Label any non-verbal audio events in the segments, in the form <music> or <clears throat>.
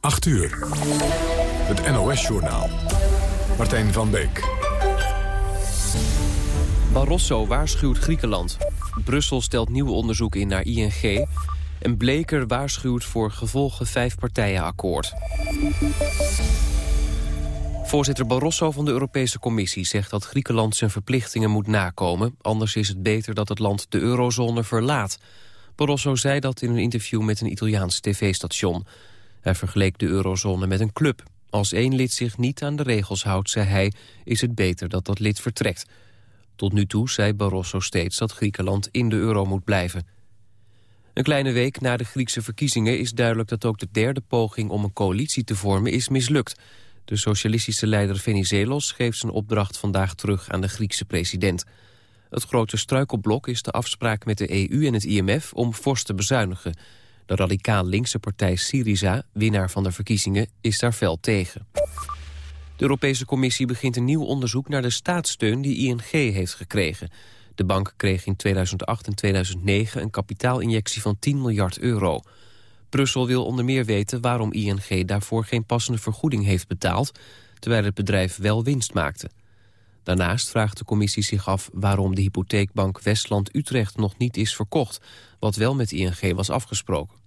8 uur. Het NOS-journaal. Martijn van Beek. Barroso waarschuwt Griekenland. Brussel stelt nieuw onderzoek in naar ING. En Bleker waarschuwt voor gevolgen vijfpartijenakkoord. Voorzitter Barroso van de Europese Commissie zegt dat Griekenland zijn verplichtingen moet nakomen. Anders is het beter dat het land de eurozone verlaat. Barroso zei dat in een interview met een Italiaans tv-station. Hij vergeleek de eurozone met een club. Als één lid zich niet aan de regels houdt, zei hij, is het beter dat dat lid vertrekt. Tot nu toe zei Barroso steeds dat Griekenland in de euro moet blijven. Een kleine week na de Griekse verkiezingen is duidelijk dat ook de derde poging om een coalitie te vormen is mislukt. De socialistische leider Venizelos geeft zijn opdracht vandaag terug aan de Griekse president. Het grote struikelblok is de afspraak met de EU en het IMF om fors te bezuinigen. De radicaal linkse partij Syriza, winnaar van de verkiezingen, is daar fel tegen. De Europese Commissie begint een nieuw onderzoek naar de staatssteun die ING heeft gekregen. De bank kreeg in 2008 en 2009 een kapitaalinjectie van 10 miljard euro. Brussel wil onder meer weten waarom ING daarvoor geen passende vergoeding heeft betaald, terwijl het bedrijf wel winst maakte. Daarnaast vraagt de commissie zich af waarom de hypotheekbank Westland-Utrecht nog niet is verkocht, wat wel met ING was afgesproken.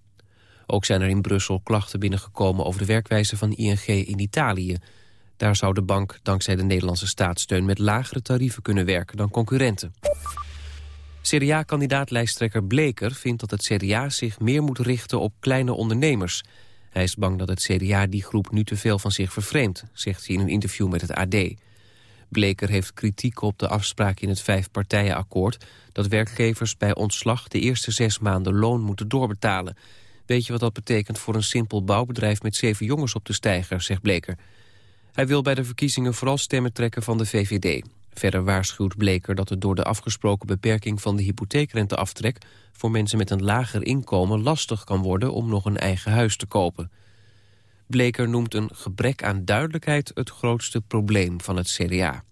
Ook zijn er in Brussel klachten binnengekomen over de werkwijze van ING in Italië. Daar zou de bank dankzij de Nederlandse staatssteun met lagere tarieven kunnen werken dan concurrenten. CDA-kandidaat-lijsttrekker Bleker vindt dat het CDA zich meer moet richten op kleine ondernemers. Hij is bang dat het CDA die groep nu te veel van zich vervreemdt, zegt hij in een interview met het AD. Bleker heeft kritiek op de afspraak in het vijfpartijenakkoord... dat werkgevers bij ontslag de eerste zes maanden loon moeten doorbetalen. Weet je wat dat betekent voor een simpel bouwbedrijf met zeven jongens op de steiger, zegt Bleker. Hij wil bij de verkiezingen vooral stemmen trekken van de VVD. Verder waarschuwt Bleker dat het door de afgesproken beperking van de hypotheekrenteaftrek... voor mensen met een lager inkomen lastig kan worden om nog een eigen huis te kopen. Bleker noemt een gebrek aan duidelijkheid het grootste probleem van het CDA.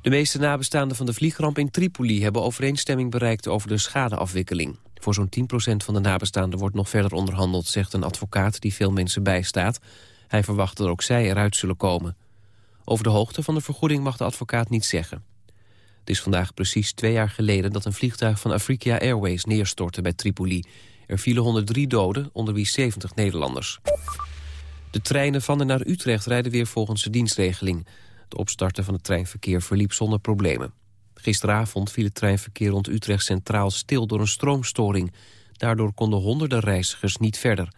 De meeste nabestaanden van de vliegramp in Tripoli hebben overeenstemming bereikt over de schadeafwikkeling. Voor zo'n 10% van de nabestaanden wordt nog verder onderhandeld, zegt een advocaat die veel mensen bijstaat. Hij verwacht dat ook zij eruit zullen komen. Over de hoogte van de vergoeding mag de advocaat niet zeggen. Het is vandaag precies twee jaar geleden dat een vliegtuig van Afrika Airways neerstortte bij Tripoli. Er vielen 103 doden, onder wie 70 Nederlanders. De treinen van en naar Utrecht rijden weer volgens de dienstregeling. Het opstarten van het treinverkeer verliep zonder problemen. Gisteravond viel het treinverkeer rond Utrecht Centraal stil door een stroomstoring. Daardoor konden honderden reizigers niet verder.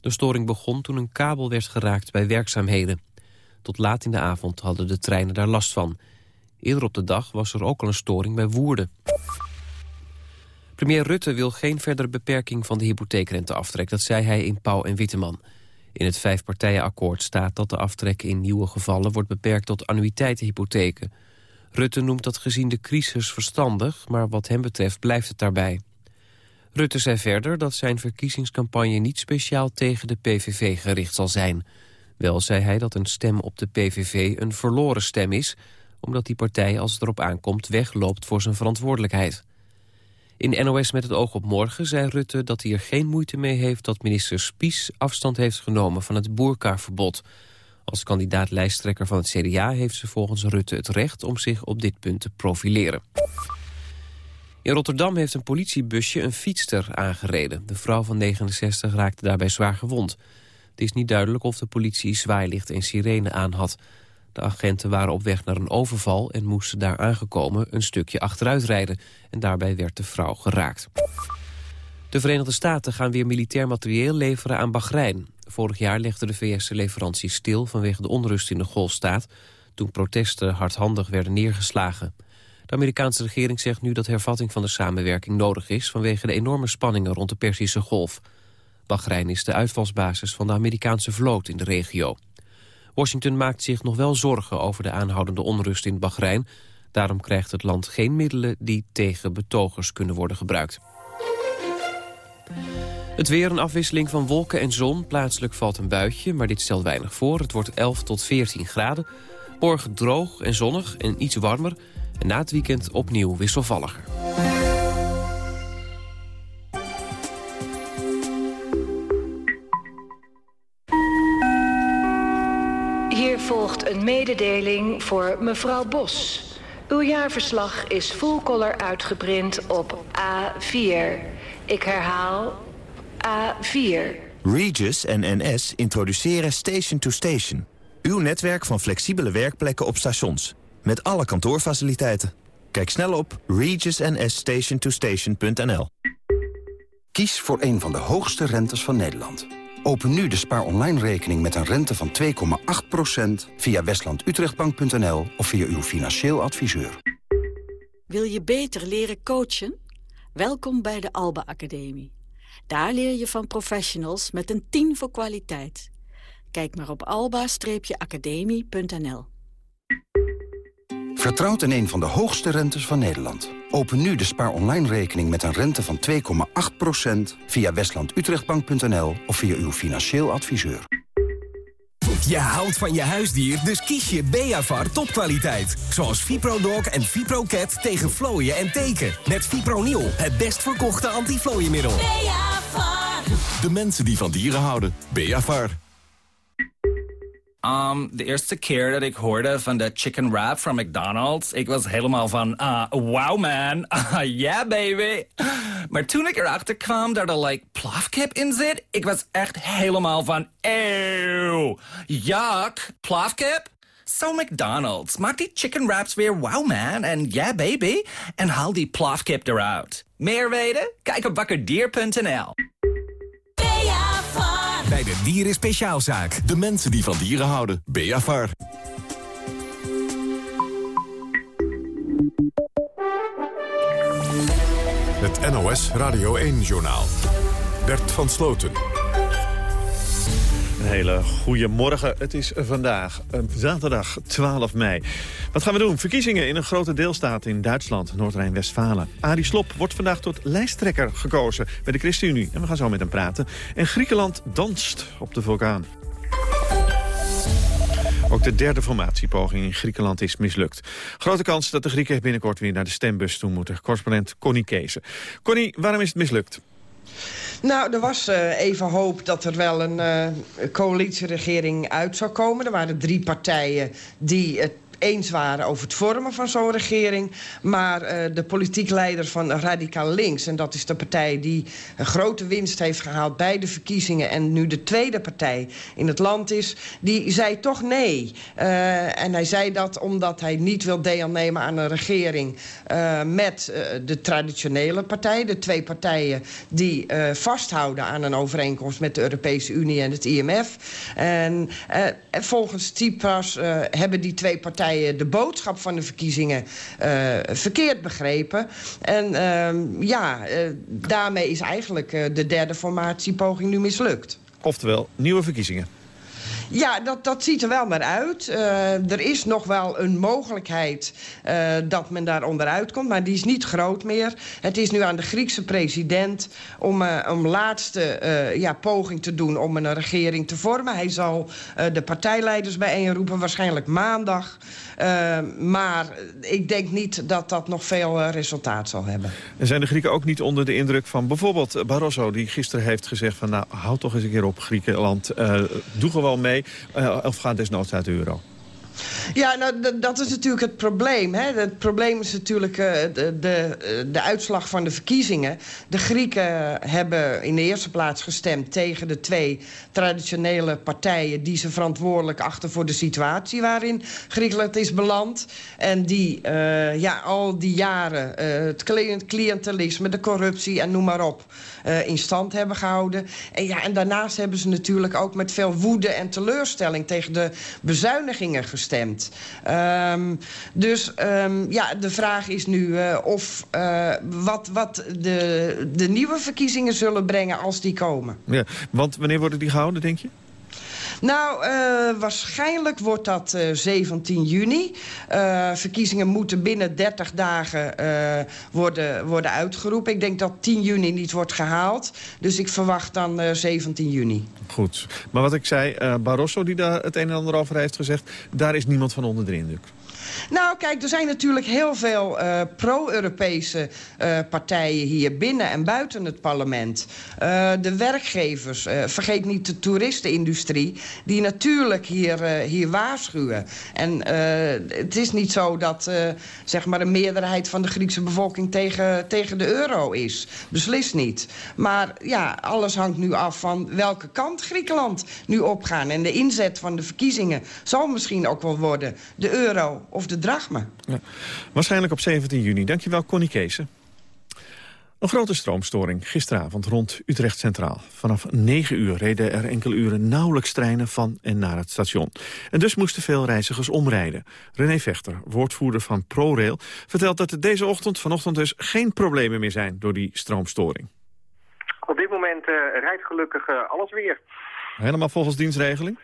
De storing begon toen een kabel werd geraakt bij werkzaamheden. Tot laat in de avond hadden de treinen daar last van. Eerder op de dag was er ook al een storing bij Woerden. Premier Rutte wil geen verdere beperking van de hypotheekrenteaftrek. Dat zei hij in Pauw en Witteman. In het vijfpartijenakkoord staat dat de aftrek in nieuwe gevallen... wordt beperkt tot annuïteitenhypotheken. Rutte noemt dat gezien de crisis verstandig... maar wat hem betreft blijft het daarbij. Rutte zei verder dat zijn verkiezingscampagne niet speciaal tegen de PVV gericht zal zijn. Wel zei hij dat een stem op de PVV een verloren stem is... omdat die partij als het erop aankomt wegloopt voor zijn verantwoordelijkheid. In NOS met het oog op morgen zei Rutte dat hij er geen moeite mee heeft... dat minister Spies afstand heeft genomen van het boerkaverbod. Als kandidaat lijsttrekker van het CDA heeft ze volgens Rutte het recht... om zich op dit punt te profileren. In Rotterdam heeft een politiebusje een fietster aangereden. De vrouw van 69 raakte daarbij zwaar gewond. Het is niet duidelijk of de politie zwaailicht en sirene aan had. De agenten waren op weg naar een overval en moesten daar aangekomen een stukje achteruit rijden. En daarbij werd de vrouw geraakt. De Verenigde Staten gaan weer militair materieel leveren aan Bahrein. Vorig jaar legde de VS de leverantie stil vanwege de onrust in de Golfstaat... toen protesten hardhandig werden neergeslagen. De Amerikaanse regering zegt nu dat hervatting van de samenwerking nodig is... vanwege de enorme spanningen rond de Persische Golf. Bahrein is de uitvalsbasis van de Amerikaanse vloot in de regio. Washington maakt zich nog wel zorgen over de aanhoudende onrust in Bahrein. Daarom krijgt het land geen middelen die tegen betogers kunnen worden gebruikt. Het weer een afwisseling van wolken en zon. Plaatselijk valt een buitje, maar dit stelt weinig voor. Het wordt 11 tot 14 graden. Morgen droog en zonnig en iets warmer. En na het weekend opnieuw wisselvalliger. Hier volgt een mededeling voor mevrouw Bos. Uw jaarverslag is full color uitgeprint op A4. Ik herhaal A4. Regis en NS introduceren Station to Station. Uw netwerk van flexibele werkplekken op stations. Met alle kantoorfaciliteiten. Kijk snel op regisnsstationtostation.nl Kies voor een van de hoogste rentes van Nederland. Open nu de spaar online rekening met een rente van 2,8% via westlandutrechtbank.nl of via uw financieel adviseur. Wil je beter leren coachen? Welkom bij de Alba Academie. Daar leer je van professionals met een 10 voor kwaliteit. Kijk maar op alba-academie.nl. Vertrouwt in een van de hoogste rentes van Nederland. Open nu de spaar online rekening met een rente van 2,8% via westlandutrechtbank.nl of via uw financieel adviseur. Je houdt van je huisdier, dus kies je Beavar topkwaliteit. Zoals ViproDog en ViproCat tegen vlooien en teken. Met Fipronil, het best verkochte antiflooiemiddel. Beavar. De mensen die van dieren houden. Beavar. Um, de eerste keer dat ik hoorde van de chicken wrap van McDonald's... ik was helemaal van, uh, wow man, uh, <laughs> yeah baby. Maar toen ik erachter kwam dat er like plafkip in zit... ik was echt helemaal van, eeuw, yuck, plafkip? So McDonald's, maak die chicken wraps weer wow man en yeah baby... en haal die plafkip eruit. Meer weten? Kijk op wakkerdier.nl. Bij de Dieren Speciaalzaak. De mensen die van dieren houden. Beavar. Het NOS Radio 1-journaal. Bert van Sloten. Een hele goede morgen. Het is vandaag, eh, zaterdag 12 mei. Wat gaan we doen? Verkiezingen in een grote deelstaat in Duitsland, Noord-Rijn-Westfalen. Arie Slob wordt vandaag tot lijsttrekker gekozen bij de ChristenUnie. En we gaan zo met hem praten. En Griekenland danst op de vulkaan. Ook de derde formatiepoging in Griekenland is mislukt. Grote kans dat de Grieken binnenkort weer naar de stembus toe moeten. Correspondent Connie Kezen. Connie, waarom is het mislukt? Nou, er was uh, even hoop dat er wel een uh, coalitieregering uit zou komen. Er waren drie partijen die het eens waren over het vormen van zo'n regering. Maar uh, de politiek leider van Radicaal Links... en dat is de partij die een grote winst heeft gehaald bij de verkiezingen... en nu de tweede partij in het land is, die zei toch nee. Uh, en hij zei dat omdat hij niet wil deelnemen aan een regering... Uh, met de traditionele partij, de twee partijen... die vasthouden aan een overeenkomst met de Europese Unie en het IMF. En volgens Tsipras hebben die twee partijen de boodschap van de verkiezingen uh, verkeerd begrepen. En uh, ja, uh, daarmee is eigenlijk de derde formatiepoging nu mislukt. Oftewel, nieuwe verkiezingen. Ja, dat, dat ziet er wel naar uit. Uh, er is nog wel een mogelijkheid uh, dat men daar onderuit komt. Maar die is niet groot meer. Het is nu aan de Griekse president om uh, een laatste ja, poging te doen... om een regering te vormen. Hij zal de partijleiders bijeenroepen, waarschijnlijk maandag. Maar ik denk niet dat dat nog veel resultaat zal hebben. En zijn de Grieken ook niet onder de indruk van bijvoorbeeld Barroso... die gisteren heeft gezegd van nou, houd toch eens een keer op Griekenland. doe gewoon mee of gaat desnoods uit de euro? Ja, nou, dat is natuurlijk het probleem. Hè. Het probleem is natuurlijk uh, de, de, de uitslag van de verkiezingen. De Grieken hebben in de eerste plaats gestemd tegen de twee traditionele partijen... die ze verantwoordelijk achten voor de situatie waarin Griekenland is beland. En die uh, ja, al die jaren het cliëntelisme, de corruptie en noem maar op... in stand hebben gehouden. En, ja, en daarnaast hebben ze natuurlijk ook met veel woede en teleurstelling... tegen de bezuinigingen gestemd. Um, dus um, ja, de vraag is nu uh, of uh, wat, wat de, de nieuwe verkiezingen zullen brengen als die komen. Ja, want wanneer worden die gehouden, denk je? Nou, uh, waarschijnlijk wordt dat uh, 17 juni. Uh, verkiezingen moeten binnen 30 dagen worden, worden uitgeroepen. Ik denk dat 10 juni niet wordt gehaald. Dus ik verwacht dan 17 juni. Goed. Maar wat ik zei, Barroso die daar het een en ander over heeft gezegd... daar is niemand van onder de indruk. Nou, kijk, er zijn natuurlijk heel veel uh, pro-Europese uh, partijen hier binnen en buiten het parlement. Uh, de werkgevers, vergeet niet de toeristenindustrie, die natuurlijk hier, hier waarschuwen. En het is niet zo dat zeg maar een meerderheid van de Griekse bevolking tegen, tegen de euro is. Beslist niet. Maar ja, alles hangt nu af van welke kant Griekenland nu opgaan. En de inzet van de verkiezingen zal misschien ook wel worden de euro of de drachma. Ja, waarschijnlijk op 17 juni. Dankjewel, Connie Keesen. Een grote stroomstoring gisteravond rond Utrecht Centraal. Vanaf 9 uur reden er enkele uren nauwelijks treinen van en naar het station. En dus moesten veel reizigers omrijden. René Vechter, woordvoerder van ProRail, vertelt dat er deze ochtend vanochtend dus geen problemen meer zijn door die stroomstoring. Op dit moment uh, rijdt gelukkig uh, alles weer. Helemaal volgens dienstregeling?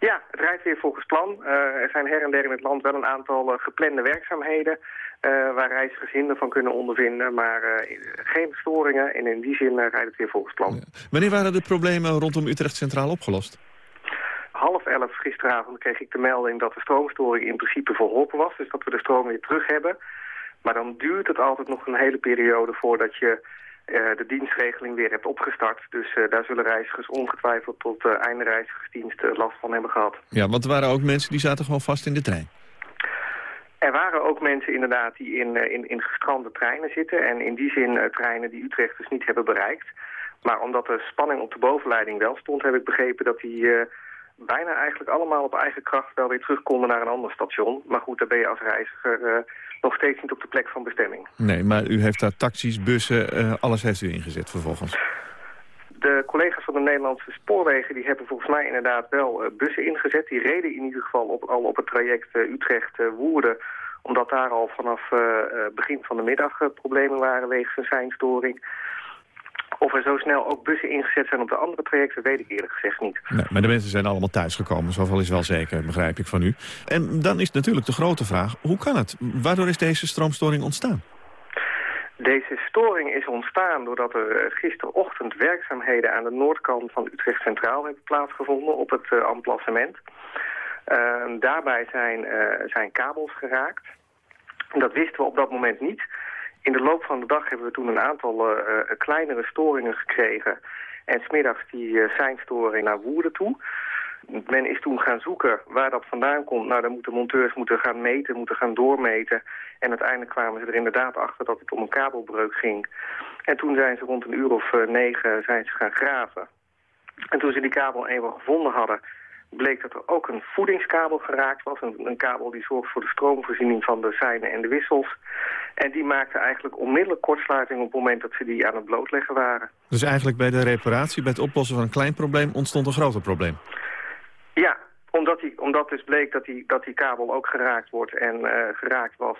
Ja, het rijdt weer volgens plan. Uh, er zijn her en der in het land wel een aantal geplande werkzaamheden... waar reizigers hinder van kunnen ondervinden. Maar geen storingen en in die zin rijdt het weer volgens plan. Wanneer waren de problemen rondom Utrecht Centraal opgelost? Half elf gisteravond kreeg ik de melding dat de stroomstoring in principe verholpen was. Dus dat we de stroom weer terug hebben. Maar dan duurt het altijd nog een hele periode voordat je de dienstregeling weer hebt opgestart. Dus uh, daar zullen reizigers ongetwijfeld tot de uh, einde reizigersdienst last van hebben gehad. Ja, want er waren ook mensen die zaten gewoon vast in de trein. Er waren ook mensen inderdaad die in, in, in gestrande treinen zitten. En in die zin treinen die Utrecht dus niet hebben bereikt. Maar omdat de spanning op de bovenleiding wel stond, heb ik begrepen dat die bijna eigenlijk allemaal op eigen kracht wel weer terug konden naar een ander station. Maar goed, daar ben je als reiziger nog steeds niet op de plek van bestemming. Nee, maar u heeft daar taxis, bussen, uh, alles heeft u ingezet vervolgens. De collega's van de Nederlandse spoorwegen die hebben volgens mij inderdaad wel uh, bussen ingezet. Die reden in ieder geval op, al op het traject uh, Utrecht-Woerden omdat daar al vanaf begin van de middag problemen waren wegens een seinstoring. Of er zo snel ook bussen ingezet zijn op de andere trajecten, weet ik eerlijk gezegd niet. Nee, maar de mensen zijn allemaal thuisgekomen, zoveel is wel zeker, begrijp ik van u. En dan is natuurlijk de grote vraag, hoe kan het? Waardoor is deze stroomstoring ontstaan? Deze storing is ontstaan doordat er eh, gisterochtend werkzaamheden aan de noordkant van Utrecht Centraal hebben plaatsgevonden op het uh, emplacement. Uh, daarbij zijn, uh, zijn kabels geraakt. Dat wisten we op dat moment niet. In de loop van de dag hebben we toen een aantal uh, kleinere storingen gekregen. En smiddags die uh, seinstoring naar Woerden toe. Men is toen gaan zoeken waar dat vandaan komt. Nou, dan moeten monteurs moeten gaan meten, moeten gaan doormeten. En uiteindelijk kwamen ze er inderdaad achter dat het om een kabelbreuk ging. En toen zijn ze rond een uur of negen zijn ze gaan graven. En toen ze die kabel eenmaal gevonden hadden bleek dat er ook een voedingskabel geraakt was. Een, een, kabel die zorgt voor de stroomvoorziening van de seinen en de wissels. En die maakte eigenlijk onmiddellijk kortsluiting op het moment dat ze die aan het blootleggen waren. Dus eigenlijk bij de reparatie, bij het oplossen van een klein probleem, ontstond een groter probleem? Ja, omdat, die, omdat dus bleek dat die, dat die kabel ook geraakt wordt en uh, geraakt was.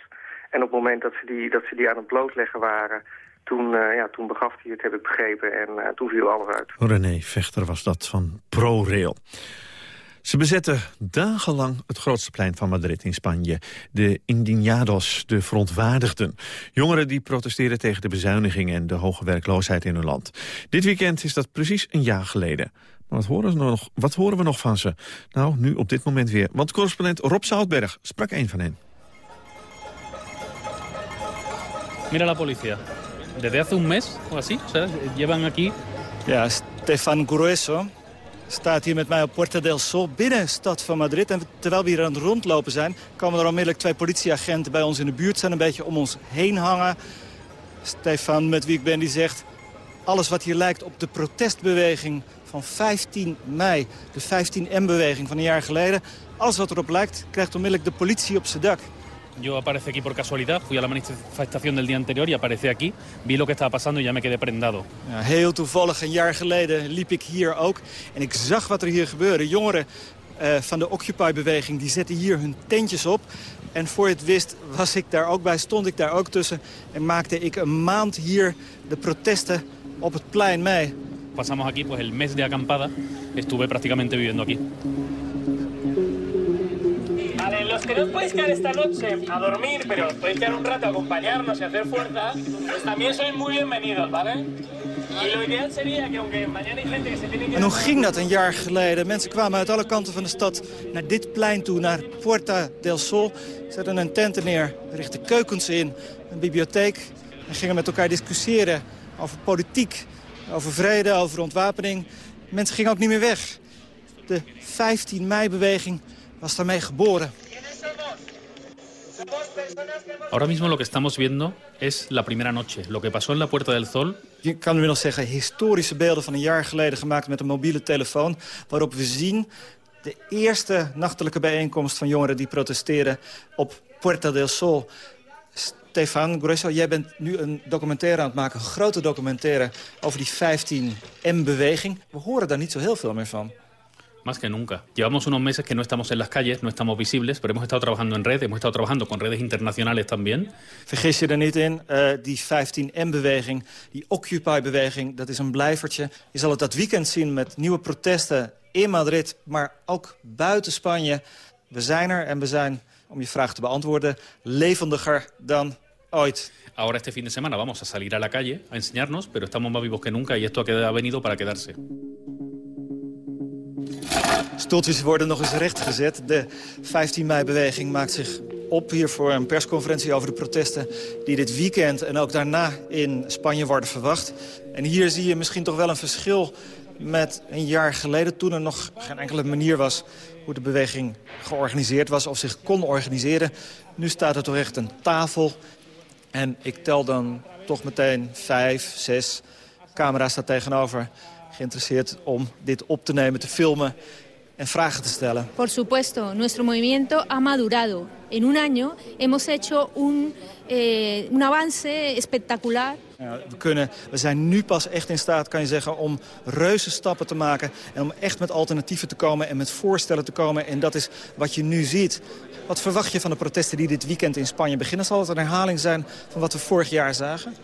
En op het moment dat ze die, dat ze die aan het blootleggen waren... Toen, uh, ja, toen begaf hij het, heb ik begrepen, en uh, toen viel alles uit. René Vechter was dat van ProRail. Ze bezetten dagenlang het grootste plein van Madrid in Spanje. De indignados, de verontwaardigden. Jongeren die protesteren tegen de bezuinigingen en de hoge werkloosheid in hun land. Dit weekend is dat precies een jaar geleden. Maar wat horen, we nog, wat horen we nog van ze? Nou, nu op dit moment weer. Want correspondent Rob Zoutberg sprak een van hen. Mira la policía. Desde hace un mes o así, o sea, llevan aquí... Ja, Stefan Grueso, staat hier met mij op Puerta del Sol, binnen stad van Madrid. En terwijl we hier aan het rondlopen zijn, komen er onmiddellijk twee politieagenten bij ons in de buurt. Zijn een beetje om ons heen hangen. Stefan, met wie ik ben, die zegt... alles wat hier lijkt op de protestbeweging van 15 mei. De 15M-beweging van een jaar geleden. Alles wat erop lijkt, krijgt onmiddellijk de politie op zijn dak. Yo aparecí aquí por casualidad, fui a la manifestación del día anterior y aparecí aquí. Vi lo que estaba pasando y ya me quedé prendado. Ja, heel toevallig, een jaar geleden liep ik hier ook. En ik zag wat er hier gebeurde. Jongeren uh, van de Occupy-beweging die zetten hier hun tentjes op. En voor je het wist was ik daar ook bij, stond ik daar ook tussen. En maakte ik een maand hier de protesten op het plein mee. Pasamos aquí pues el mes de acampada. Estuve prácticamente viviendo aquí. Que no podéis quedar esta noche a dormir, pero podéis quedar un rato a acompañarnos y hacer fuerza, pues también sois muy bienvenidos, ¿vale? En hoe ging dat een jaar geleden? Mensen kwamen uit alle kanten van de stad naar dit plein toe, naar Puerta del Sol. Zetten een tenten neer, richtten keukens in, een bibliotheek... en gingen met elkaar discussiëren over politiek, over vrede, over ontwapening. Mensen gingen ook niet meer weg. De 15 mei-beweging was daarmee geboren. Ahora mismo lo que estamos viendo es la primera noche. Lo que pasó en la Puerta del Sol Je kan nog zeggen historische beelden van een jaar geleden gemaakt met een mobiele telefoon. Waarop we zien de eerste nachtelijke bijeenkomst van jongeren die protesteren op Puerta del Sol. Stefan Grueso, jij bent nu een documentaire aan het maken, een grote documentaire over die 15M-beweging. We horen daar niet zo heel veel meer van. Más que nunca. Llevamos unos meses que no estamos en las calles, no estamos visibles, pero hemos estado trabajando en red, hemos estado trabajando con redes internacionales también. Vergis je er niet in, uh, die 15M-beweging, die Occupy-beweging, dat is een blijvertje. Je zal het dat weekend zien met nieuwe protesten in Madrid, maar ook buiten Spanje. We zijn er en we zijn, om je vraag te beantwoorden, levendiger dan ooit. Ahora este fin de semana vamos a salir a la calle a enseñarnos, pero estamos más vivos que nunca y esto ha venido para quedarse. Stoeltjes worden nog eens rechtgezet. De 15 mei-beweging maakt zich op hier voor een persconferentie over de protesten... die dit weekend en ook daarna in Spanje worden verwacht. En hier zie je misschien toch wel een verschil met een jaar geleden... toen er nog geen enkele manier was hoe de beweging georganiseerd was... of zich kon organiseren. Nu staat er toch echt een tafel. En ik tel dan toch meteen vijf, zes. Camera staat tegenover. Geïnteresseerd om dit op te nemen, te filmen en vragen te stellen. Por supuesto, nuestro movimiento ha madurado. En un año hemos hecho un, eh, un avance espectacular. Ja, we, kunnen, we zijn nu pas echt in staat, kan je zeggen, om reuze stappen te maken... en om echt met alternatieven te komen en met voorstellen te komen. En dat is wat je nu ziet. Wat verwacht je van de protesten die dit weekend in Spanje beginnen? Zal het een herhaling zijn van wat we vorig jaar zagen?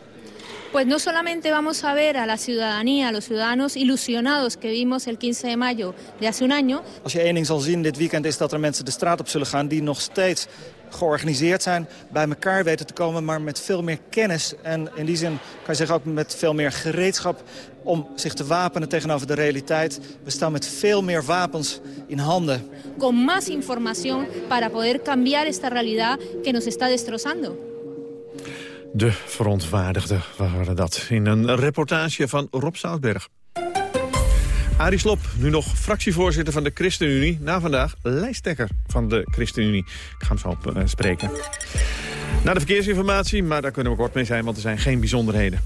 Pues no solamente vamos a ver a la ciudadanía, a los ciudadanos ilusionados que vimos el 15 de mayo de hace un año. Als je één ding zal zien dit weekend is dat er mensen de straat op zullen gaan die nog steeds georganiseerd zijn, bij elkaar weten te komen, maar met veel meer kennis. En in die zin kan je zeggen ook met veel meer gereedschap om zich te wapenen tegenover de realiteit. We staan met veel meer wapens in handen. Con más información para poder cambiar esta realidad que nos está destrozando. De verontwaardigden waren dat in een reportage van Rob Zoutberg. Arie Slop, nu nog fractievoorzitter van de ChristenUnie. Na vandaag lijsttrekker van de ChristenUnie. Ik ga hem zo op uh, spreken. Na de verkeersinformatie, maar daar kunnen we kort mee zijn... want er zijn geen bijzonderheden.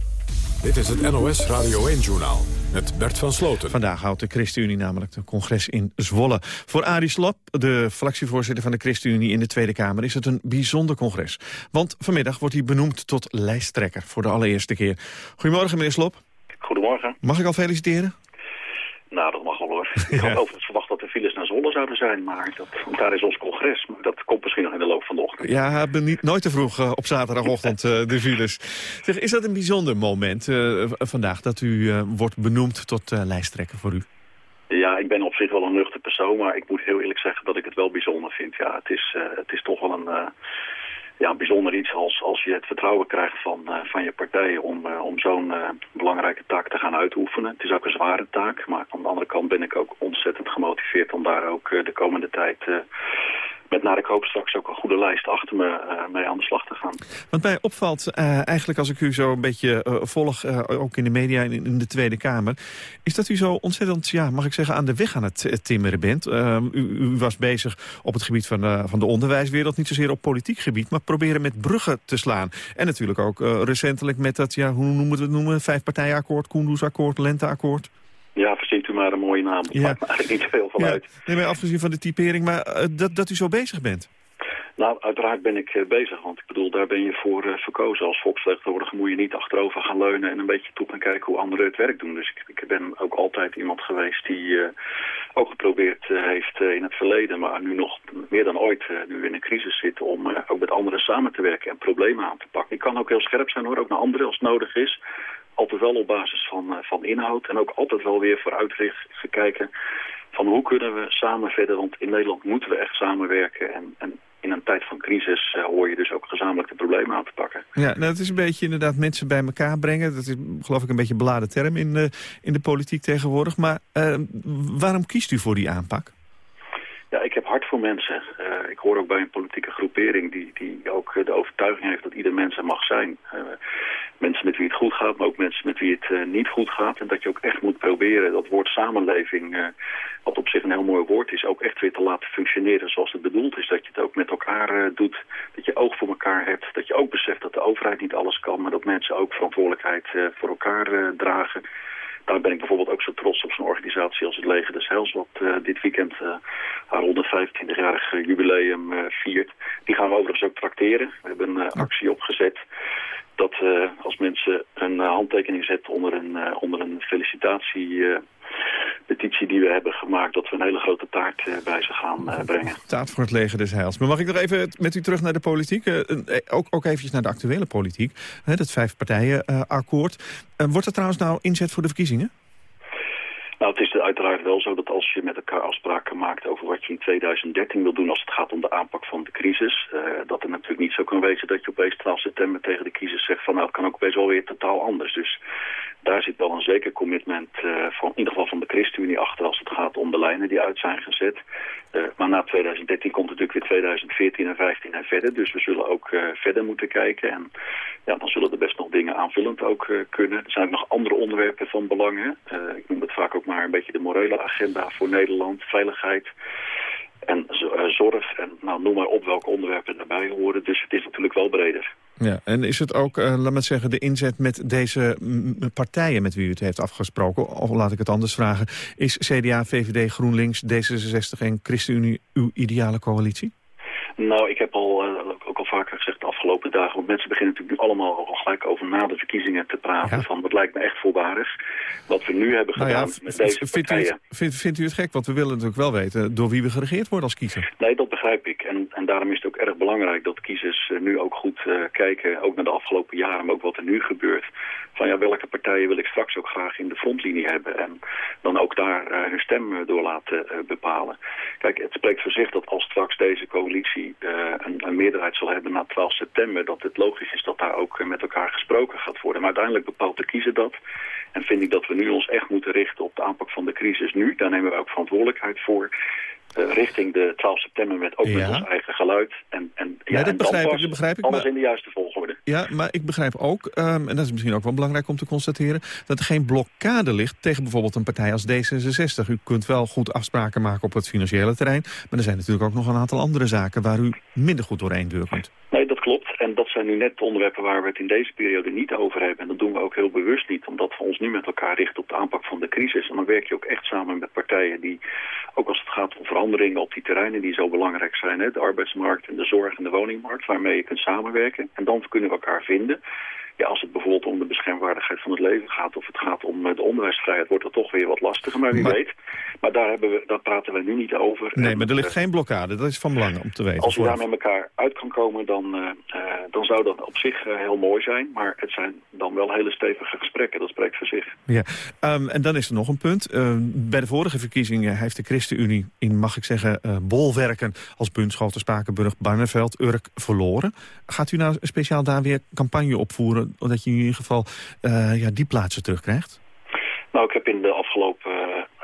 Dit is het NOS Radio 1-journaal met Bert van Sloten. Vandaag houdt de ChristenUnie namelijk de congres in Zwolle. Voor Arie Slop, de fractievoorzitter van de ChristenUnie in de Tweede Kamer... is het een bijzonder congres. Want vanmiddag wordt hij benoemd tot lijsttrekker voor de allereerste keer. Goedemorgen, meneer Slop. Goedemorgen. Mag ik al feliciteren? Nou, dat mag wel hoor. Ik had overigens verwacht dat de files zouden zijn, maar dat, daar is ons congres. Maar dat komt misschien nog in de loop van de ochtend. Ja, hebben niet nooit te vroeg uh, op zaterdagochtend uh, <laughs> de files. Zeg, is dat een bijzonder moment uh, vandaag dat u wordt benoemd tot lijsttrekker voor u? Ja, ik ben op zich wel een nuchter persoon, maar ik moet heel eerlijk zeggen dat ik het wel bijzonder vind. Ja, het is, het is toch wel een ja, bijzonder iets als, als je het vertrouwen krijgt van, uh, van je partij om, uh, om zo'n uh, belangrijke taak te gaan uitoefenen. Het is ook een zware taak, maar aan de andere kant ben ik ook ontzettend gemotiveerd om daar ook de komende tijd met naar ik hoop straks ook een goede lijst achter me uh, mee aan de slag te gaan. Wat mij opvalt, uh, eigenlijk als ik u zo een beetje uh, volg, ook in de media en in, in, de Tweede Kamer, is dat u zo ontzettend, ja, mag ik zeggen, aan de weg aan het timmeren bent. Ehm, U, u, was bezig op het gebied van, van de onderwijswereld, niet zozeer op politiek gebied, maar proberen met bruggen te slaan. En natuurlijk ook recentelijk met dat, ja, hoe noemen we het noemen, vijfpartijakkoord, Koendersakkoord, Lenteakkoord. Ja, verzint u maar een mooie naam. Dat ja. maakt eigenlijk niet zoveel van ja. uit. Nee, maar afgezien van de typering, maar uh, dat, dat u zo bezig bent. Nou, uiteraard ben ik uh, bezig, want ik bedoel, daar ben je voor uh, verkozen. Als volksvertegenwoordiger moet je niet achterover gaan leunen en een beetje toe gaan kijken hoe anderen het werk doen. Dus ik, ik ben ook altijd iemand geweest die ook geprobeerd heeft in het verleden, maar nu nog meer dan ooit, nu in een crisis zit, om ook met anderen samen te werken en problemen aan te pakken. Ik kan ook heel scherp zijn hoor, ook naar anderen als het nodig is altijd wel op basis van, uh, van inhoud en ook altijd wel weer vooruitgekijken gekeken van hoe kunnen we samen verder, want in Nederland moeten we echt samenwerken en, en in een tijd van crisis hoor je dus ook gezamenlijk de problemen aan te pakken. Ja, nou, het is een beetje inderdaad mensen bij elkaar brengen. Dat is geloof ik een beetje een beladen term in de, in de politiek tegenwoordig. Maar waarom kiest u voor die aanpak? Ja, ik heb hart voor mensen. Uh, ik hoor ook bij een politieke groepering die, die ook de overtuiging heeft dat ieder mens er mag zijn. Uh, mensen met wie het goed gaat, maar ook mensen met wie het uh, niet goed gaat. En dat je ook echt moet proberen dat woord samenleving, wat op zich een heel mooi woord is, ook echt weer te laten functioneren zoals het bedoeld is. Dat je het ook met elkaar doet, dat je oog voor elkaar hebt. Dat je ook beseft dat de overheid niet alles kan, maar dat mensen ook verantwoordelijkheid voor elkaar dragen. Daar ben ik bijvoorbeeld ook zo trots op zo'n organisatie als het Leger des Heils... wat uh, dit weekend uh, haar 125-jarig jubileum uh, viert. Die gaan we overigens ook trakteren. We hebben een actie opgezet dat als mensen een handtekening zetten onder een, onder een felicitatie petitie die we hebben gemaakt... dat we een hele grote taart eh, bij ze gaan uh, brengen. Taart voor het leger des heils. Maar mag ik nog even met u terug naar de politiek? Uh, ook, ook eventjes naar de actuele politiek. Dat vijfpartijenakkoord. wordt er trouwens nou inzet voor de verkiezingen? Nou, het is uiteraard wel zo dat als je met elkaar afspraken maakt over wat je in 2013 wil doen als het gaat om de aanpak van de crisis, uh, dat er natuurlijk niet zo kan wezen dat je opeens 12 september tegen de kiezers zegt van nou het kan ook opeens wel weer totaal anders. Dus daar zit wel een zeker commitment uh, van in ieder geval van de ChristenUnie achter als het gaat om de lijnen die uit zijn gezet. Uh, maar na 2013 komt natuurlijk weer 2014 en 15 en verder. Dus we zullen ook verder moeten kijken. En ja, dan zullen er best nog dingen aanvullend ook kunnen. Er zijn nog andere onderwerpen van belang. ik noem het vaak ook maar een beetje de morele agenda voor Nederland. Veiligheid en zorg en nou, noem maar op welke onderwerpen daarbij horen. Dus het is natuurlijk wel breder. Ja, en is het ook, uh, laat maar zeggen, de inzet met deze partijen met wie u het heeft afgesproken, of laat ik het anders vragen, is CDA, VVD, GroenLinks, D66 en ChristenUnie uw ideale coalitie? Nou, ik heb al, uh, ook al vaker gezegd de afgelopen dagen, want mensen beginnen natuurlijk nu allemaal al gelijk over na de verkiezingen te praten, van dat lijkt me echt voorbarig. Wat we nu hebben nou gedaan met deze vindt partijen... U het, vindt, vindt, u het gek? Want we willen natuurlijk wel weten door wie we geregeerd worden als kiezer. Nee, dat begrijp ik. En, en daarom is het ook erg belangrijk dat kiezers uh, nu ook goed uh, kijken, ook naar de afgelopen jaren, maar ook wat er nu gebeurt. Van ja, welke partijen wil ik straks ook graag in de frontlinie hebben en dan ook daar uh, hun stem door laten bepalen. Kijk, het spreekt voor zich dat als straks deze coalitie een, een, meerderheid zal hebben na 12 september, dat het logisch is dat daar ook met elkaar gesproken gaat worden. Maar uiteindelijk bepaalt de kiezer dat. En vind ik dat we nu ons echt moeten richten op de aanpak van de crisis nu. Daar nemen we ook verantwoordelijkheid voor. Uh, richting de 12 september met ook ja. met ons eigen geluid. En, en, ja, nee, dat, en begrijp ik, dat begrijp ik. Alles maar... in de juiste volgorde. Ja, maar ik begrijp ook, um, en dat is misschien ook wel belangrijk om te constateren... dat er geen blokkade ligt tegen bijvoorbeeld een partij als D66. U kunt wel goed afspraken maken op het financiële terrein... maar er zijn natuurlijk ook nog een aantal andere zaken... waar u minder goed doorheen deur kunt. Nee, klopt. En dat zijn nu net de onderwerpen waar we het in deze periode niet over hebben. En dat doen we ook heel bewust niet, omdat we ons nu met elkaar richten op de aanpak van de crisis. En dan werk je ook echt samen met partijen die, ook als het gaat om veranderingen op die terreinen die zo belangrijk zijn, hè, de arbeidsmarkt en de zorg en de woningmarkt, waarmee je kunt samenwerken. En dan kunnen we elkaar vinden. Ja, als het bijvoorbeeld om de beschermwaardigheid van het leven gaat... of het gaat om de onderwijsvrijheid, wordt dat toch weer wat lastiger. Maar wie maar... weet. Maar daar, hebben we, daar praten we nu niet over. Nee, en, maar er ligt geen blokkade. Dat is van belang om te weten. Als we daar met elkaar uit kan komen, dan, uh, dan zou dat op zich uh, heel mooi zijn. Maar het zijn dan wel hele stevige gesprekken. Dat spreekt voor zich. Ja, um, en dan is er nog een punt. Uh, bij de vorige verkiezingen heeft de ChristenUnie in, mag ik zeggen, bolwerken... als Bunschoten, Spakenburg, Barneveld, Urk verloren. Gaat u nou speciaal daar weer campagne opvoeren dat je in ieder geval uh, ja, die plaatsen terugkrijgt? Nou, ik heb in de afgelopen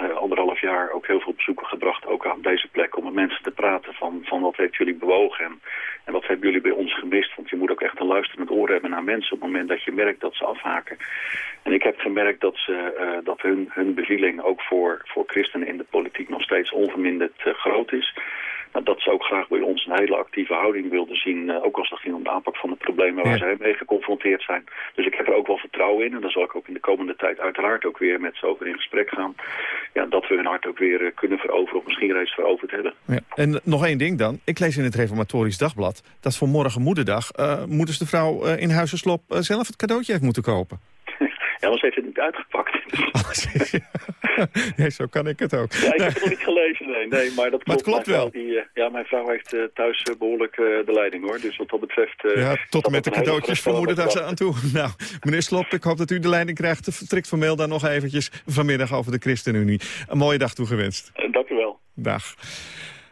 uh, anderhalf jaar ook heel veel bezoeken gebracht, ook aan deze plek, om met mensen te praten van, van wat heeft jullie bewogen en, en wat hebben jullie bij ons gemist. Want je moet ook echt een luisterend oor hebben naar mensen op het moment dat je merkt dat ze afhaken. En ik heb gemerkt dat, ze, dat hun, hun bevieling ook voor, voor christenen in de politiek nog steeds onverminderd groot is. Nou, dat ze ook graag bij ons een hele actieve houding wilden zien. Uh, ook als het ging om de aanpak van de problemen waar ja. zij mee geconfronteerd zijn. Dus ik heb er ook wel vertrouwen in. En dan zal ik ook in de komende tijd uiteraard ook weer met ze over in gesprek gaan. Ja, dat we hun hart ook weer uh, kunnen veroveren of misschien reeds veroverd hebben. Ja. En nog één ding dan. Ik lees in het Reformatorisch Dagblad dat voor morgen moederdag... Uh, moeders de vrouw in Huizenslop zelf het cadeautje heeft moeten kopen. Anders heeft het niet uitgepakt. <laughs> nee, zo kan ik het ook. Ja, ik heb het nog niet gelezen, nee. nee maar dat klopt, maar het klopt wel. Die, uh, ja, mijn vrouw heeft uh, thuis uh, behoorlijk de leiding, hoor. Dus wat dat betreft... ja, tot en met de cadeautjes voor moederdag aan toe. <laughs> Nou, meneer Slop, ik hoop dat u de leiding krijgt. Vertrekt formeel dan nog eventjes vanmiddag over de ChristenUnie. Een mooie dag toegewenst. dank u wel. Dag.